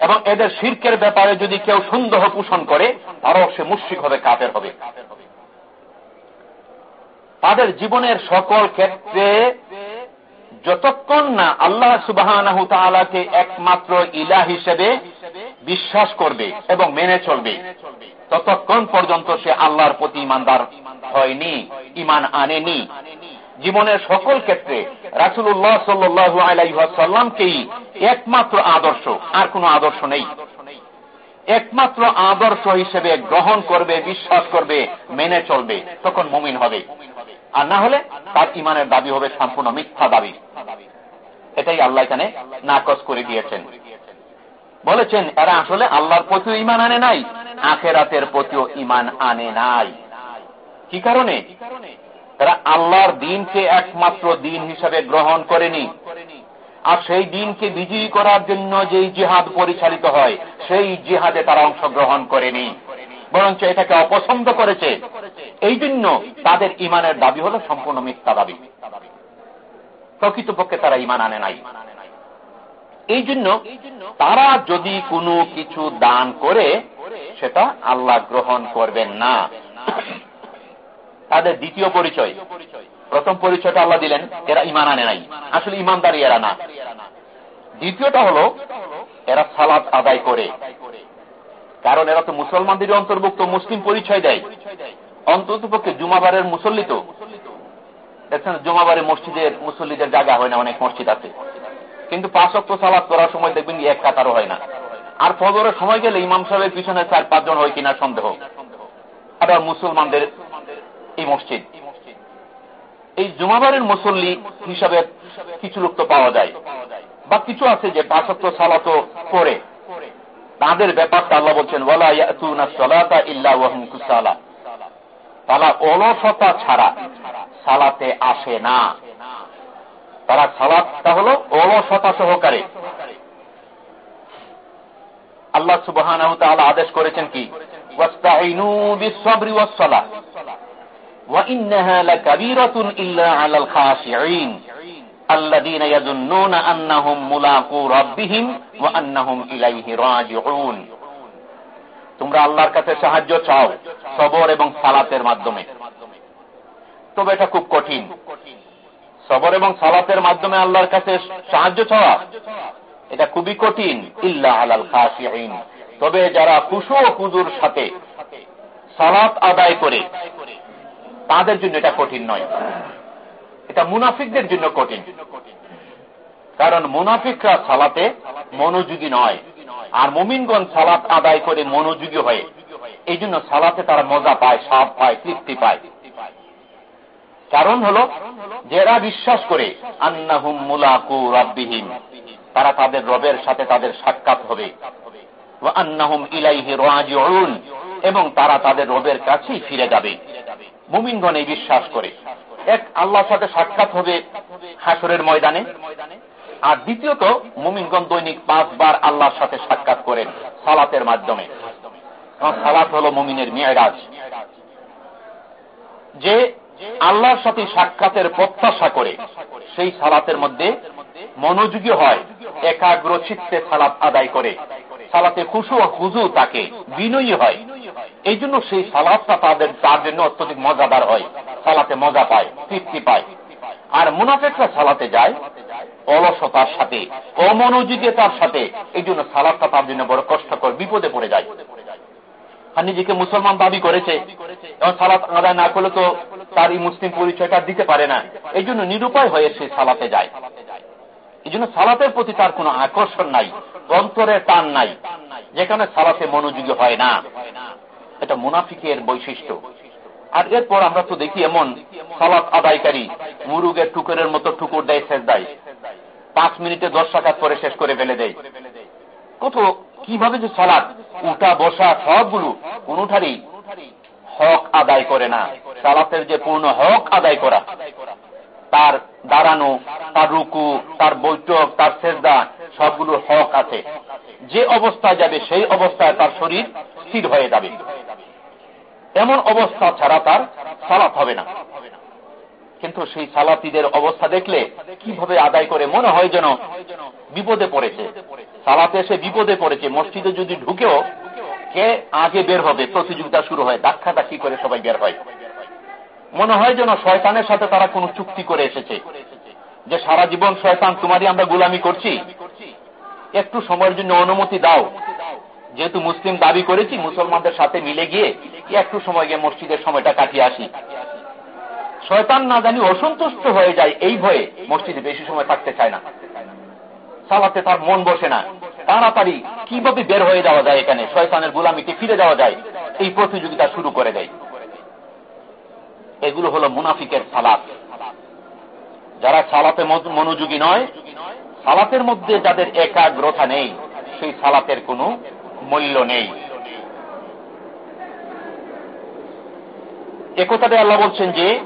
এবং এদের শির্কের ব্যাপারে যদি কেউ সন্দেহ পোষণ করে, তারও সে মুশ্রিক হবে কাপের হবে। তাদের জীবনের সকল ক্ষেত্রে যতক্ষণ না আল্লাহ সুবাহ একমাত্র ইলা হিসেবে বিশ্বাস করবে এবং মেনে চলবে ততক্ষণ পর্যন্ত সে আল্লাহর প্রতি ইমানদার হয়নি, ইমান আনেনি। জীবনের সকল ক্ষেত্রে রাসুল্লাহ সাল্লু আলাইসাল্লামকেই একমাত্র আদর্শ, আর কোন আদর্শ নেই। একমাত্র আদর্শ হিসেবে গ্রহণ করবে, বিশ্বাস করবে, মেনে চলবে, তখন মুমিন হবে। আর না হলে তার ইমানের দাবি হবে সম্পূর্ণ মিথ্যা দাবি। এটাই আল্লাহ এখানে নাকচ করে দিয়েছেন। বলেছেন, এরা আসলে আল্লাহর প্রতিও ইমান আনে নাই, আখেরাতের প্রতিও ইমান আনে নাই। কি কারণে? তারা আল্লাহর দিনকে একমাত্র দিন হিসাবে গ্রহণ করেনি। আর সেই দিনকে বিজয়ী করার জন্য যেই জিহাদ পরিচালিত হয়, সেই জিহাদে তারা অংশগ্রহণ করেনি। বরঞ্চ এটাকে অপছন্দ করেছে। এই জন্য তাদের ইমানের দাবি হল সম্পূর্ণ মিথ্যা দাবি। প্রকৃতপক্ষে তারা ইমান আনে নাই। এই জন্য তারা যদি কোনো কিছু দান করে, সেটা আল্লাহ গ্রহণ করবেন না। তাদের দ্বিতীয় পরিচয়। প্রথম পরিচয়টা আল্লাহ দিলেন, এরা ইমান আনে নাই। আসলে ইমানদারি এরা না। দ্বিতীয়টা হলো, এরা সালাদ আদায় করে। কারণ এরা তো মুসলমানদের অন্তর্ভুক্ত, মুসলিম পরিচয় দেয়। অন্তত পক্ষে জুমাবারের মুসল্লি তো। দেখছেন, জুমাবারে মসজিদের মুসল্লিদের জায়গা হয় না, অনেক মসজিদ আছে। কিন্তু পাঁচ অক্ট সালাদ করার সময় দেখবেন এক কাতারও হয় না। আর ফজরের সময় গেলে ইমাম সাহেবের পিছনে চার, পাঁচজন হয় কিনা সন্দেহ। আবার মুসলমানদের এই মসজিদ। এই জুমাবারের মুসল্লি হিসাবে কিছু লোক তো পাওয়া যায়। বা কিছু আছে যে পাঁচত্ব সালাত করে তাদের ব্যাপারটা আল্লাহ বলছেন তারা অলসতা ছাড়া সালাতে আসে না। তারা সালাদটা হল অলসতা সহকারে। আল্লাহ সুবাহ আদেশ করেছেন কি? তোমরা আল্লাহর কাছে সাহায্য চাও সবর এবং সালাতের মাধ্যমে। তবে এটা খুব কঠিন। সবর এবং সালাতের মাধ্যমে আল্লাহর কাছে সাহায্য চাওয়া, এটা খুবই কঠিন। ইল্লা আলাল খাসিন তবে যারা কুশু ও পুজুর সাথে সালাত আদায় করে, তাদের জন্য এটা কঠিন নয়। এটা মুনাফিকদের জন্য কঠিন। কারণ মুনাফিকরা সালাতে মনোযোগী নয়, আর মুমিনগণ সালাত আদায় করে মনোযোগী হয়ে, এই জন্য সালাতে তারা মজা পায় সাপ পায়, তৃপ্তি পায়। কারণ হল, যারা বিশ্বাস করে আন্নাহুম মুলাকু রব্বিহীন তারা তাদের রবের সাথে তাদের সাক্ষাৎ হবে। আন্নাহুম ইলাইহি রাজিউন, এবং তারা তাদের রবের কাছেই ফিরে যাবে। মুমিনগণ এই বিশ্বাস করে। এক, আল্লাহর সাথে সাক্ষাৎ হবে হাসরের ময়দানে। আর দ্বিতীয়ত, মুমিনগণ দৈনিক পাঁচবার আল্লাহর সাথে সাক্ষাৎ করেন সালাতের মাধ্যমে। সালাত হল মুমিনের মেয়েরাজ যে আল্লাহর সাথে সাক্ষাতের প্রত্যাশা করে সেই সালাতের মধ্যে মনোযোগী হয়, একাগ্র চিত্তে সালাত আদায় করে। সালাতে খুশু হুজু তাকে বিনয়ী হয়। এই জন্য সেই সালাদটা তাদের তার জন্য অত্যধিক মজাদার হয়। সালাতে মজা পায়, তৃপ্তি পায়। আর মুনাফেকরা সালাতে যায় অলসতার সাথে, অমনোযোগিতার সাথে। এই জন্য সালাদটা তার জন্য বড় কষ্টকর বিপদে পড়ে যায়। আর নিজেকে মুসলমান দাবি করেছে। সালাত আদায় না করলে তো তার এই মুসলিম পরিচয়টা দিতে পারে না। এই জন্য নিরুপায় হয়ে সে সালাতে যায়। এই জন্য সালাতের প্রতি তার কোনো আকর্ষণ নাই, অন্তরের টান নাই, যেখানে সালাতে মনোযোগী হয় না। এটা মুনাফিকের বৈশিষ্ট্য। আর এরপর আমরা তো দেখি এমন সালাত আদায়কারী মুরুগের টুকুরের মতো টুকুর দেয়, শেষ দেয়। পাঁচ মিনিটে দশ টাকা করে শেষ করে ফেলে দেয়। কত কীভাবে যে সালাদ উঠা বসা সবগুলো কোনটারই হক আদায় করে না। সালাতের যে পূর্ণ হক আদায় করা, তার দাঁড়ানো, তার রুকু, তার বৈঠক, তার সেজদা, সবগুলো হক আছে। যে অবস্থায় যাবে, সেই অবস্থায় তার শরীর স্থির হয়ে যাবে। এমন অবস্থা ছাড়া তার সালাত হবে না। কিন্তু সেই সালাতিদের অবস্থা দেখলে কীভাবে আদায় করে, মনে হয় যেন বিপদে পড়েছে। সালাতে এসে বিপদে পড়েছে। মসজিদে যদি ঢুকেও, কে আগে বের হবে? প্রতিযোগিতা শুরু হয় ধাক্কা ধাক্কি করে সবাই বের হয়। মনে হয় যেন শয়তানের সাথে তারা কোনো চুক্তি করে এসেছে। যে সারা জীবন, শয়তান, তোমারই আমরা গুলামি করছি। একটু সময়ের জন্য অনুমতি দাও। যেহেতু মুসলিম দাবি করেছি, মুসলমানদের সাথে মিলে গিয়ে একটু সময় গিয়ে মসজিদের সময়টা কাটিয়ে আসি। শয়তান না জানি অসন্তুষ্ট হয়ে যায় এই ভয়ে মসজিদে বেশি সময় থাকতে চায় না। সালাতে তার মন বসে না। তাড়াতাড়ি কীভাবে বের হয়ে যাওয়া যায় এখানে? শয়তানের গুলামিতে ফিরে যাওয়া যায়। এই প্রতিযোগিতা শুরু করে দেয়। এগুলো হলো মুনাফিকের সালাত। যারা সালাতে মনোযোগী নয়, সালাতের মধ্যে যাদের একাগ্রতা নেই, সেই সালাতের কোনো মূল্য নেই। একথাতে আল্লাহ বলছেন যে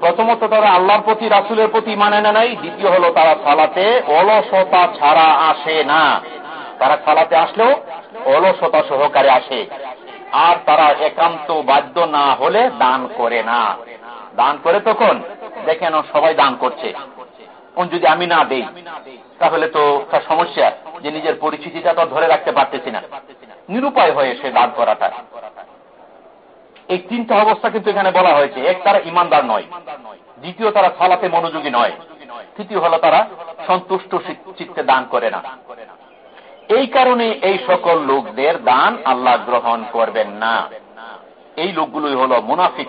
প্রথমত তারা আল্লাহর প্রতি, রাসুলের প্রতি মানে না নাই। দ্বিতীয় হলো তারা সালাতে অলসতা ছাড়া আসে না। তারা সালাতে আসলেও অলসতা সহকারে আসে। আর তারা একান্ত বাধ্য না হলে দান করে না। দান করে তখন দেখেন সবাই দান করছে। যদি আমি না দেই, তাহলে তো তার সমস্যা যে নিজের পরিচিতিটা তো ধরে রাখতে পারতেছি না। নিরুপায় হয়ে সে দান করাটা। এই তিনটা অবস্থা কিন্তু এখানে বলা হয়েছে। এক, তারা ইমানদার নয়। দ্বিতীয়, তারা সালাতে মনোযোগী নয়। তৃতীয় হলো তারা সন্তুষ্ট চিত্তে দান করে না। এই কারণে এই সকল লোকদের দান আল্লাহ গ্রহণ করবেন না। এই লোকগুলোই হল মুনাফিক।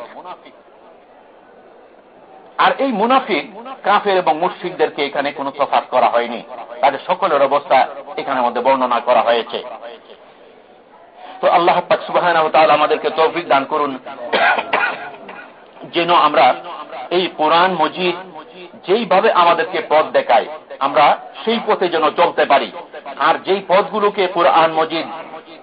আর এই মুনাফিক কাফের এবং মুর্শিকদেরকে এখানে কোনো তফাত করা হয়নি। তাদের সকলের অবস্থা এখানে মধ্যে বর্ণনা করা হয়েছে। তো আল্লাহ সুবাহ আমাদেরকে তৌফিক দান করুন। যেন আমরা এই কোরআন মজিদ যেইভাবে আমাদেরকে পথ দেখায়, আমরা সেই পথে যেন চলতে পারি। আর যেই পথগুলোকে কোরআন মজিদ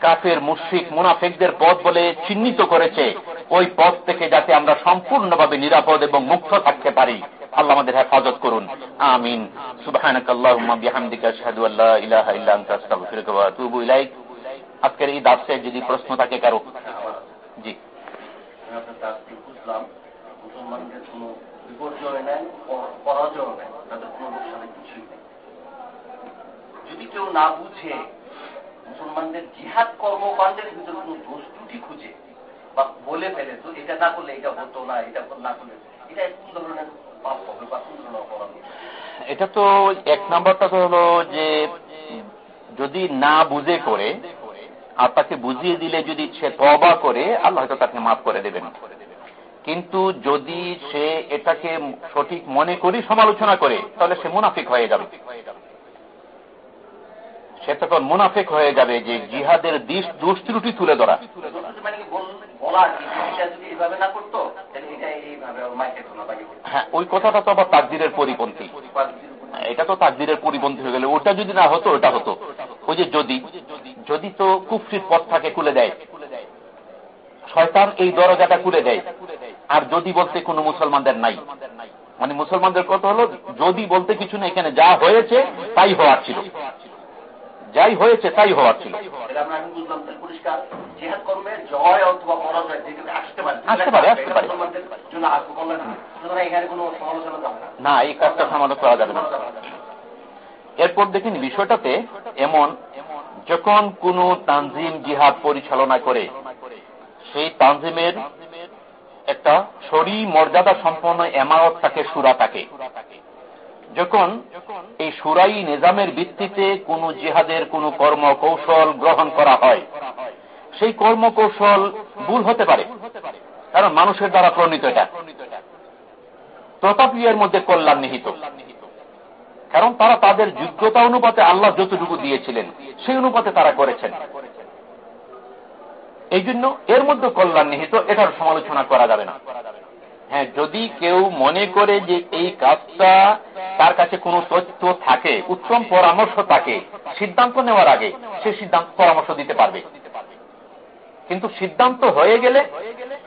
কাফের, মুশ্রিক, মুনাফেকদের পথ বলে চিহ্নিত করেছে, ওই পথ থেকে যাতে আমরা সম্পূর্ণভাবে নিরাপদ এবং মুক্ত থাকতে পারি। আল্লাহ আমাদের হেফাজত করুন। আমিন। আজকের এই দাসের যদি প্রশ্ন থাকে কারও? জি। মুসলমানদের কোন বিপর্যয় নেই পরাজয় নেই তাদের কোন লোকসানের কিছুই নেই। যদি কেউ না বুঝে মুসলমানদের জিহাদ কর্মকাণ্ডের ভিতরে কোন দোষ ত্রুটি খুঁজে বা বলে ফেলে তো এটা না করলে এটা হতো না এটা না করলে এটা কোন ধরনের পাপ হবে বা কোন ধরনের অপরাধ এটা তো এক নাম্বারটা তো হলো যে যদি না বুঝে করে আর তাকে বুঝিয়ে দিলে যদি সে তবা করে, আল্লাহ হয়তো তাকে মাফ করে দেবেন। কিন্তু যদি সে এটাকে সঠিক মনে করি সমালোচনা করে, তাহলে সে মুনাফিক হয়ে যাবে। সে তখন মুনাফিক হয়ে যাবে যে জিহাদের দিশ দুষ্ত্রুটি তুলে ধরা। হ্যাঁ ওই কথাটা তো আবার তাকদিরের পরিপন্থী। এটা তো তাকদিরের পরিপন্থী হয়ে গেল। ওটা যদি না হতো, ওটা হতো। ওই যে যদি যদি তো কুফরির পথটাকে খুলে দেয়। শয়তান এই দরজাটা খুলে দেয়। আর যদি বলতে কোনো মুসলমানদের নাই। মানে মুসলমানদের কথা হলো, যদি বলতে কিছু না এখানে যা হয়েছে, তাই হওয়ার ছিল। যাই হয়েছে তাই হওয়ার ছিল। আসতে পারে আসতে পারে না। এই কাজটা সামান্য করা যাবে না। এরপর দেখেন বিষয়টাতে এমন যখন কোন তানজিম জিহাদ পরিচালনা করে সেই তানজিমের একটা সরি মর্যাদা সম্পন্ন এমারত থাকে সুরা থাকে যখন এই সুরাই নিজামের ভিত্তিতে কোন জিহাদের কোন কর্মকৌশল গ্রহণ করা হয়, সেই কর্মকৌশল ভুল হতে পারে, কারণ মানুষের দ্বারা প্রণীত এটা। এর মধ্যে কল্যাণ নিহিত। কারণ তারা তাদের যোগ্যতা অনুপাতে আল্লাহ যতটুকু দিয়েছিলেন, সেই অনুপাতে তারা করেছেন। এই জন্য এর মধ্যে কল্যাণ নিহিত, এটার সমালোচনা করা যাবে না। হ্যাঁ যদি কেউ মনে করে যে এই কাজটা তার কাছে কোনো তথ্য থাকে, উত্তম পরামর্শ থাকে, সিদ্ধান্ত নেওয়ার আগে সে সিদ্ধান্ত পরামর্শ দিতে পারবে। কিন্তু সিদ্ধান্ত হয়ে গেলে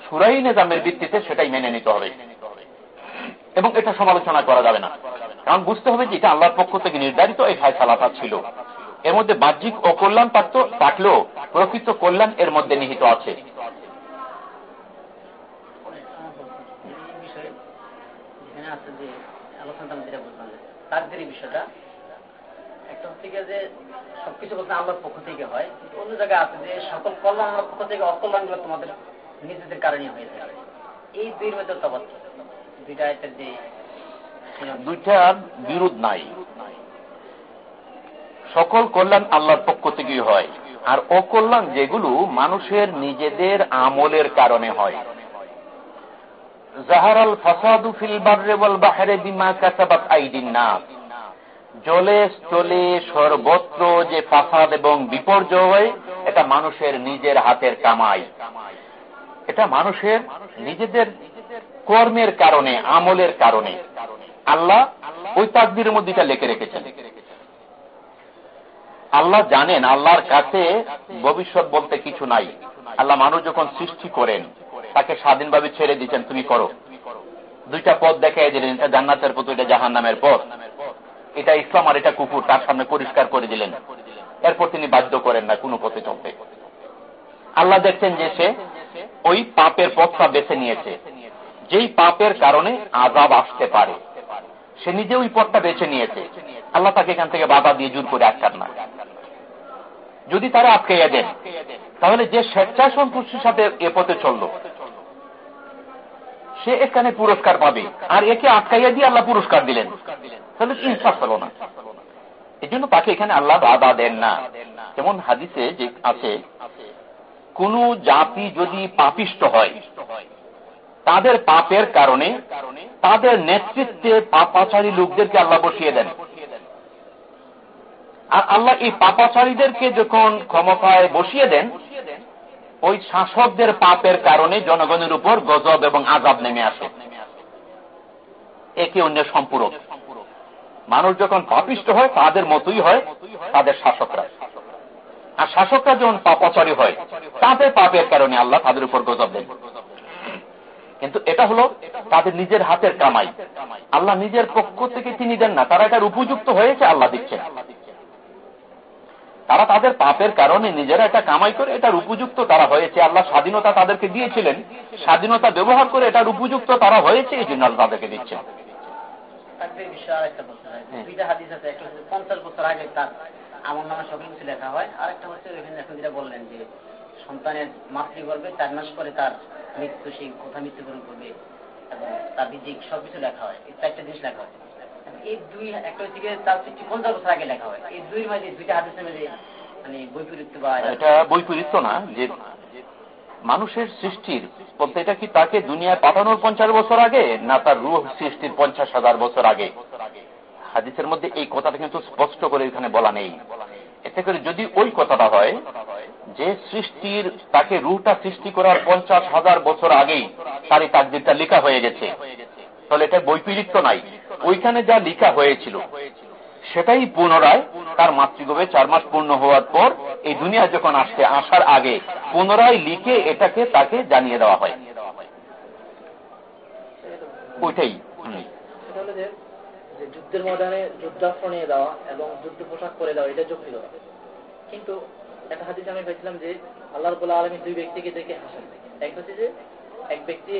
সুরাই নিজামের ভিত্তিতে সেটাই মেনে নিতে হবে। এবং এটা সমালোচনা করা যাবে না। কারণ বুঝতে হবে যে এটা আল্লাহর পক্ষ থেকে নির্ধারিত এই ফায়সালাটা ছিল। এর মধ্যে বাহ্যিক অকল্যাণ থাকলেও প্রকৃত কল্যাণ এর মধ্যে নিহিত আছে। বিষয়টা। একটা হচ্ছে গিয়ে যে সবকিছু বলতে আল্লাহর পক্ষ থেকে হয়, কিন্তু অন্য জায়গায় আছে যে সকল কল্যাণ আল্লাহর পক্ষ থেকে অকল্যাণগুলো তোমাদের নিজেদের কারণে হয়ে থাকে। এই দুইয়ের মধ্যে তফাৎ দুইটা আয়তের যে দুইটার বিরোধ নাই। সকল কল্যাণ আল্লাহর পক্ষ থেকেই হয়। আর অকল্যাণ যেগুলো মানুষের নিজেদের আমলের কারণে হয়। জাহারাল ফাসাদু ফিল বিমা কাসাবাত আইদিন জলে সর্বত্র যে ফাসাদ এবং বিপর্যয় এটা মানুষের নিজের হাতের কামাই। এটা মানুষের নিজেদের কর্মের কারণে, আমলের কারণে। আল্লাহ ওই তাকবিরের মধ্যে এটা লেখে রেখেছেন। আল্লাহ জানেন, আল্লাহর কাছে ভবিষ্যৎ বলতে কিছু নাই। আল্লাহ মানুষ যখন সৃষ্টি করেন তাকে স্বাধীনভাবে ছেড়ে দিচ্ছেন, তুমি করো। দুইটা পথ দেখাই দিলেন, এটা জান্নাতের পথ, এটা জাহান নামের পথ। এটা ইসলাম আর এটা কুকুর, তার সামনে পরিষ্কার করে দিলেন। এরপর তিনি বাধ্য করেন না কোনো পথে চলতে। আল্লাহ দেখছেন যে সে ওই পাপের পথটা বেছে নিয়েছে। যেই পাপের কারণে আজাব আসতে পারে। সে নিজে ওই পথটা বেছে নিয়েছে। আল্লাহ তাকে এখান থেকে বাধা দিয়ে জোর করে আটকান না। যদি তারা আটকাইয়া দেন, তাহলে যে স্বেচ্ছায় সন্তুষ্টির সাথে এ পথে চলল সে এখানে পুরস্কার পাবে। আর একে আটকাইয়া দিয়ে আল্লাহ পুরস্কার দিলেন। তাহলে ইনসাফ হল না। এই জন্য তাকে এখানে আল্লাহ বাধা দেন না। যেমন হাদিসে যে আছে, কোন জাতি যদি পাপিষ্ট হয়, তাদের পাপের কারণে তাদের নেতৃত্বে পাপাচারী লোকদেরকে আল্লাহ বসিয়ে দেন। আর আল্লাহ এই পাপাচারীদেরকে যখন ক্ষমতায় বসিয়ে দেন ওই শাসকদের পাপের কারণে জনগণের উপর গজব এবং আজাব নেমে আসে। একে অন্যের সম্পূরক। মানুষ যখন পাপিষ্ট হয়, তাদের মতোই হয় তাদের শাসকরা। আর শাসকরা যখন পাপাচারী হয়, তাদের পাপের কারণে আল্লাহ তাদের উপর গজব দেন। কিন্তু এটা হলো তাদের নিজের হাতের কামাই। আল্লাহ নিজের পক্ষ থেকে তিনি দেন না, তারা এটার উপযুক্ত হয়েছে, আল্লাহ দিচ্ছেন। তারা তাদের পাপের কারণে নিজেরা এটা কামাই করে এটার উপযুক্ত তারা হয়েছে। আল্লাহ স্বাধীনতা তাদেরকে দিয়েছিলেন। স্বাধীনতা ব্যবহার করে এটার উপযুক্ত তারা হয়েছে এই জন্য আল্লাহ তাদেরকে দিচ্ছেন। পঞ্চাশ বছর আগে তার আমার নামে লেখা হয় আর একটা হচ্ছে যেটা বললেন যে সন্তানের মাতৃগর্ভে চার মাস পরে তার মৃত্যু সেই কোথা মৃত্যুবরণ করবে এবং তার বিদিক সবকিছু লেখা হয়। চারটা জিনিস লেখা হয়। এই দুই, একটা হচ্ছে তার সৃষ্টি পঞ্চাশ বছর আগে লেখা হয়। এই দুই মাঝে, দুইটা হাদিসের মাঝে মানে বৈপরীত্য বা এটা বৈপরীত্য না, যে মানুষের সৃষ্টির এটা কি তাকে দুনিয়ায় পাঠানোর পঞ্চাশ বছর আগে, না তার রুহ সৃষ্টির পঞ্চাশ হাজার বছর আগে? হাদিসের মধ্যে এই কথাটা কিন্তু স্পষ্ট করে এখানে বলা নেই। এতে করে যদি ওই কথাটা হয়, যে সৃষ্টির, তাকে রুহটা সৃষ্টি করার পঞ্চাশ হাজার বছর আগেই তার এই তাকদিরটা লেখা হয়ে গেছে। তাহলে এটা বৈপরীত্য নাই। ওইখানে যা লেখা হয়েছিল, সেটাই পুনরায় তার মাতৃগর্ভে চার মাস পূর্ণ হওয়ার পর এই দুনিয়া যখন আসছে আসার আগে পুনরায় লিখে এটাকে তাকে জানিয়ে দেওয়া হয়। ওইটাই যুদ্ধের ময়দানে যুদ্ধাস্ত্র নিয়ে দেওয়া এবং যুদ্ধ পোশাক করে দেওয়া এটা যুক্তি কিন্তু একটা হাদিস আমি পাইছিলাম যে, আল্লাহ রবুল্লাহ আলমী দুই ব্যক্তিকে দেখে হাসেন। এক হচ্ছে যে, এক ব্যক্তি,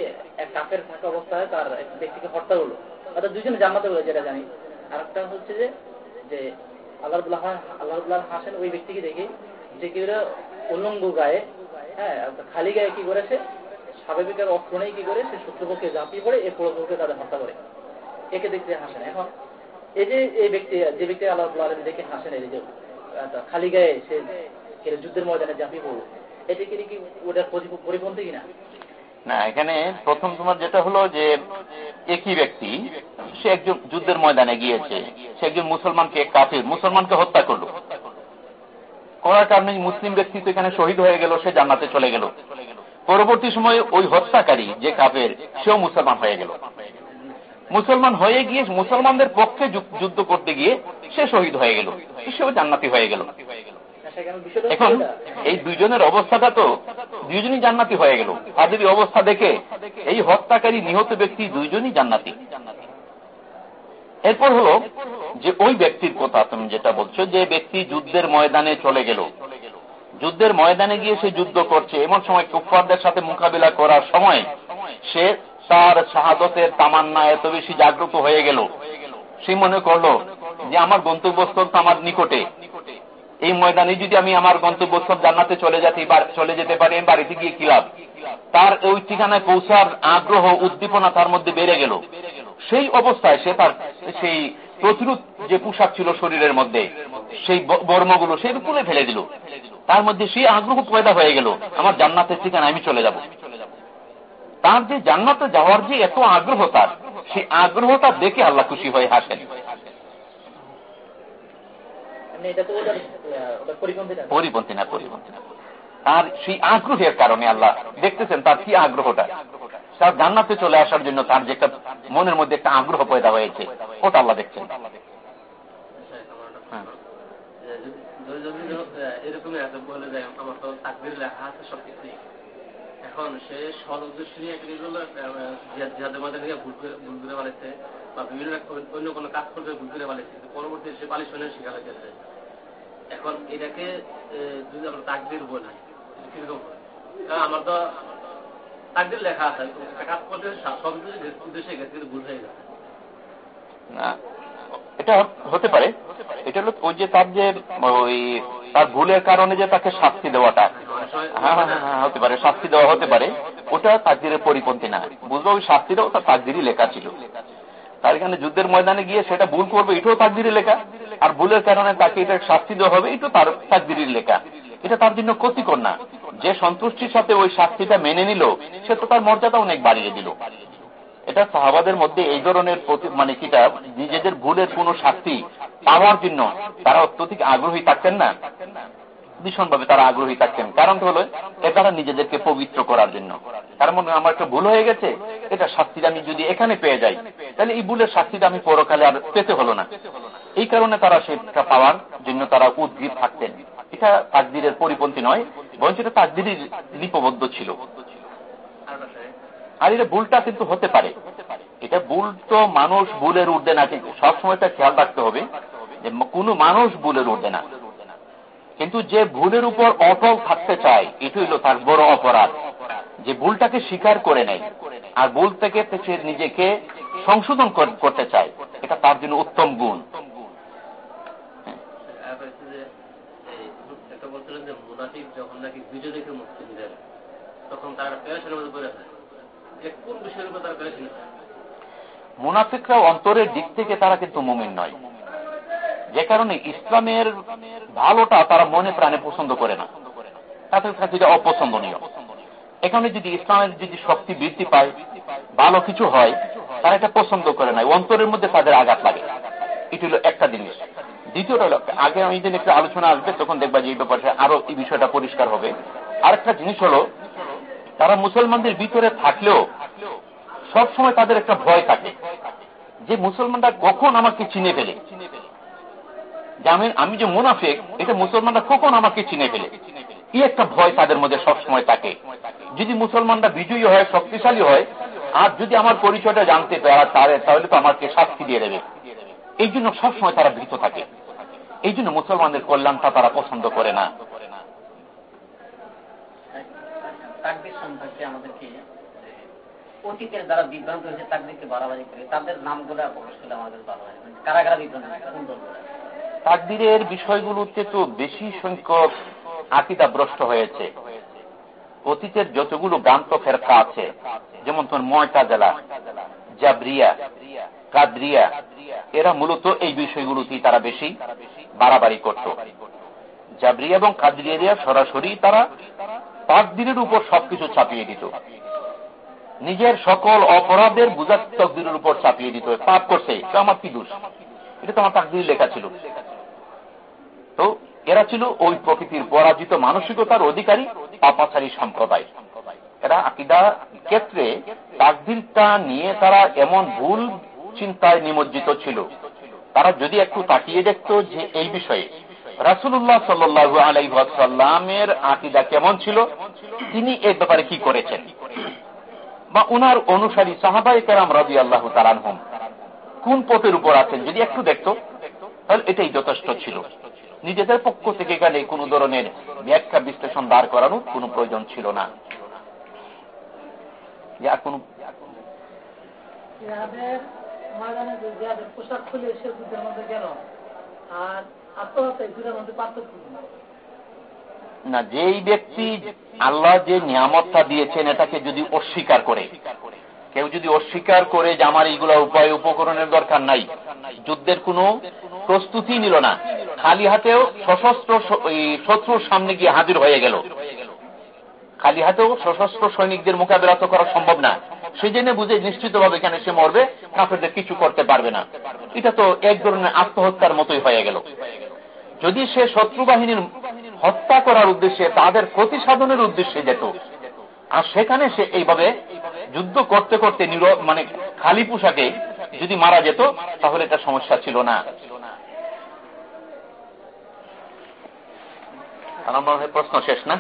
এক কাপের থাকা অবস্থায় তার এক ব্যক্তিকে হত্যা হলো অর্থাৎ দুজনে জান্নাতে হলো যেটা জানি। আর একটা হচ্ছে যে যে আল্লাহ আল্লাহ হাসেন ওই ব্যক্তিকে দেখে, যে কি উল্লঙ্গ গায়ে হ্যাঁ খালি গায়ে কি করেছে স্বাভাবিকের অর্থ নেই কি করে সে শত্রুপক্ষে ঝাঁপিয়ে পড়ে এ পরপক্ষে তাদের হত্যা করে। একে দেখতে হাসেন। এখন এই যে, এই ব্যক্তি, যে ব্যক্তি আল্লাহ আলম দেখে হাসেন, এই যে খালি গায়ে সে যুদ্ধের ময়দানে ঝাঁপিয়ে পড়ল এটা কি ওটার পরিপন্থী কিনা? না, এখানে প্রথম তোমার যেটা হলো যে একই ব্যক্তি, সে একজন যুদ্ধের ময়দানে গিয়েছে, সে একজন মুসলমানকে, কাফির, মুসলমানকে হত্যা করল। করার কারণে মুসলিম ব্যক্তি তো এখানে শহীদ হয়ে গেল, সে জান্নাতে চলে গেল। পরবর্তী সময়ে ওই হত্যাকারী, যে কাফের, সেও মুসলমান হয়ে গেল। মুসলমান হয়ে গিয়ে মুসলমানদের পক্ষে যুদ্ধ করতে গিয়ে সে শহীদ হয়ে গেল সেও জান্নাতি হয়ে গেল। এখন এই দুইজনের অবস্থাটা তো দুইজনই জান্নাতি হয়ে গেল। তাদের অবস্থা দেখে এই হত্যাকারী নিহত ব্যক্তি দুইজনই জান্নাতি। এরপর হলো যে ওই ব্যক্তির কথা তুমি যেটা বলছো, যে ব্যক্তি যুদ্ধের ময়দানে চলে গেল। যুদ্ধের ময়দানে গিয়ে সে যুদ্ধ করছে। এমন সময় কুফারদের সাথে মোকাবিলা করার সময় সে তার শাহাদতের তামান্না এত বেশি জাগ্রত হয়ে গেল। সে মনে করল যে আমার গন্তব্যস্থল তো আমার নিকটে। এই ময়দানে যদি আমি আমার গন্তব্যস্থল জান্নাতে চলে যেতে চলে যেতে পারি, আমি বাড়িতে গিয়ে কি লাভ? তার ওই ঠিকানায় পৌঁছার আগ্রহ, উদ্দীপনা তার মধ্যে বেড়ে গেল। সেই অবস্থায় সে তার সেই প্রতিরোধ যে পোশাক ছিল শরীরের মধ্যে, সেই বর্মগুলো সে তুলে ফেলে দিল। তার মধ্যে সেই আগ্রহ পয়দা হয়ে গেল, আমার জান্নাতের ঠিকানা আমি চলে যাব। তার যে জান্নাতে যাওয়ার যে এত আগ্রহ তার, সেই আগ্রহটা দেখে আল্লাহ খুশি হয়ে হাসেন। পরিপন্থী না পরিপন্থী না। তার সেই আগ্রহের কারণে আল্লাহ দেখতেছেন তার কি আগ্রহটা? তার জান্নাতে চলে আসার জন্য তার যে একটা মনের মধ্যে একটা আগ্রহ পয়দা হয়েছে ওটা আল্লাহ দেখছেন। বলে যায় আমার তো চাকরির লেখা আছে সবকিছু এখন সে সদস্য নিয়ে জিহাদের মধ্যে নিয়ে ভুল করে বানাইছে বা বিভিন্ন অন্য কোনো কাজ করতে ভুল করে বানাইছে পরবর্তী সে পালিশনের শিকার হয়েছে এখন এটাকে যদি আমরা তাকদির বলি কীরকম কারণ আমার তো তাকদির লেখা আছে কাজ করতে সব উদ্দেশ্যে গেছে কিন্তু ভুল হয়ে গেছে এটা হতে পারে। এটা হলো ওই যে তার যে, ওই তার ভুলের কারণে যে তাকে শাস্তি দেওয়াটা। হতে পারে, শাস্তি দেওয়া হতে পারে, ওটা তাকদিরের পরিপন্থী না। বুঝব ওই শাস্তিটাও তার তাকদিরই লেখা ছিল। তার এখানে যুদ্ধের ময়দানে গিয়ে সেটা ভুল করবে, এটাও তাকদিরই লেখা। আর ভুলের কারণে তাকে এটা শাস্তি দেওয়া হবে, এটাও তার তাকদিরই লেখা। এটা তার জন্য ক্ষতিকর না। যে সন্তুষ্টির সাথে ওই শাস্তিটা মেনে নিল, সে তো তার মর্যাদা অনেক বাড়িয়ে দিল। এটা সাহাবাদের মধ্যে এই ধরনের মানে কিটা নিজেদের ভুলের কোন শাস্তি পাওয়ার জন্য তারা অত্যধিক আগ্রহী থাকতেন না। ভীষণভাবে তারা আগ্রহী থাকতেন। কারণ হলো, এ তারা নিজেদেরকে পবিত্র করার জন্য। তার মনে আমার একটা ভুল হয়ে গেছে, এটা শাস্তিটা আমি যদি এখানে পেয়ে যাই, তাহলে এই ভুলের শাস্তিটা আমি পরকালে আর পেতে হলো না। এই কারণে তারা সেটা পাওয়ার জন্য তারা উদ্গ্রীব থাকতেন। এটা তাকদিরের পরিপন্থী নয় বরঞ্চ এটা তাকদিরই লিপবদ্ধ ছিল। আর এটা ভুলটা কিন্তু হতে পারে। এটা ভুল তো মানুষ ভুলের উর্ধে না কিন্তু সবসময় তা খেয়াল রাখতে হবে যে কোনো মানুষ ভুলের উর্ধে না। কিন্তু যে ভুলের উপর অটল থাকতে চায় এটি হইল তার বড় অপরাধ। যে ভুলটাকে স্বীকার করে নেয় আর ভুল থেকে সে নিজেকে সংশোধন করতে চায় এটা তার জন্য উত্তম গুণ। যখন নাকি ভিডিও দেখে মুসলিমদের তখন তারা পেয়াসের মধ্যে করে যায় কোন বিষয়ের উপর তারা পেয়াসেন মুনাফিকরা অন্তরের দিক থেকে তারা কিন্তু মুমিন নয়। যে কারণে ইসলামের ভালোটা তারা মনে প্রাণে পছন্দ করে না। তাদের কাছে অপছন্দনীয়। এখানে যদি ইসলামের যদি শক্তি বৃদ্ধি পায়, ভালো কিছু হয়, তারা এটা পছন্দ করে না। অন্তরের মধ্যে তাদের আঘাত লাগে। এটি হলো একটা জিনিস। দ্বিতীয়টা হলো, আগে আমি দিন একটু আলোচনা আসবে, তখন দেখবা যে এই ব্যাপারে আরও এই বিষয়টা পরিষ্কার হবে। আরেকটা জিনিস হলো, তারা মুসলমানদের ভিতরে থাকলেও সব সময় তাদের একটা ভয় থাকে। যে মুসলমানরা কখন আমাকে চিনে ফেলে? আমি আমি যে মুনাফেক, এটা মুসলমানরা কখন আমাকে চিনে ফেলে? এই একটা ভয় তাদের মধ্যে সব সময় থাকে। যদি মুসলমানরা বিজয়ী হয়, শক্তিশালী হয়, আর যদি আমার পরিচয়টা জানতে পারে তাহলে তো আমাকে শাস্তি দিয়ে দেবে। এই জন্য সবসময় তারা ভীত থাকে। এই জন্য মুসলমানদের কল্যাণটা তারা পছন্দ করে না। বাড়াবাড়ি তাদের নামগুলো প্রকাশ করলে আমাদের মানে কারা কারা বিভ্রান্ত তাকদিরের বিষয়গুলোতে তো বেশি সংখ্যক আকিদা ভ্রষ্ট হয়েছে। অতীতের যতগুলো গান্ত ফেরকা আছে, যেমন তোমার ময়তাজালা জাবরিয়া, কাদরিয়া, এরা মূলত এই বিষয়গুলোতেই তারা বেশি বাড়াবাড়ি করত। জাবরিয়া এবং কাদরিয়া সরাসরি তারা তাকদিরের উপর সবকিছু চাপিয়ে দিত। নিজের সকল অপরাধের বুঝা তকদিরের উপর চাপিয়ে দিত। পাপ করছে আমার কি দোষ? এটা তো আমার তাকদির লেখা ছিল। তো এরা ছিল ওই প্রকৃতির পরাজিত মানসিকতার অধিকারী, পাপাচারী সম্প্রদায়। এরা আকিদা ক্ষেত্রে তাকদিরটা নিয়ে তারা এমন ভুল চিন্তায় নিমজ্জিত ছিল। তারা যদি একটু তাকিয়ে দেখত যে এই বিষয়ে রাসুল্লাহ সাল্লু আলাইসাল্লামের আকিদা কেমন ছিল, তিনি এ ব্যাপারে কি করেছেন? বা উনার অনুসারী সাহাবাই কেরাম রাজি আল্লাহ তালানহম কোন পথের উপর আছেন? যদি একটু দেখত তাহলে এটাই যথেষ্ট ছিল। নিজেদের পক্ষ থেকে গেলে কোন ধরনের ব্যাখ্যা বিশ্লেষণ দাঁড় করানোর কোন প্রয়োজন ছিল না। আর কোন ময়দানে যে জিহাদের পোশাক খুলে সে যুদ্ধের মধ্যে গেল আর আত্মহত্যায় দুটার মধ্যে পার্থক্য না যেই ব্যক্তি আল্লাহ যে নিয়ামতটা দিয়েছেন এটাকে যদি অস্বীকার করে কেউ যদি অস্বীকার করে যে আমার এইগুলা উপায় উপকরণের দরকার নাই, যুদ্ধের কোনো প্রস্তুতি নিল না। খালি হাতেও সশস্ত্র শত্রুর সামনে গিয়ে হাজির হয়ে গেল। খালি হাতেও সশস্ত্র সৈনিকদের মোকাবেলা তো করা সম্ভব না। সেই জন্য বুঝে নিশ্চিতভাবে এখানে সে মরবে, কাফেরদের কিছু করতে পারবে না। এটা তো এক ধরনের আত্মহত্যার মতোই হয়ে গেল। যদি সে শত্রু বাহিনীর হত্যা করার উদ্দেশ্যে, তাদের ক্ষতি সাধনের উদ্দেশ্যে যেত আর সেখানে সে এইভাবে যুদ্ধ করতে করতে মানে খালি পোশাকে যদি মারা যেত, তাহলে এটা সমস্যা ছিল না। প্রশ্ন শেষ না?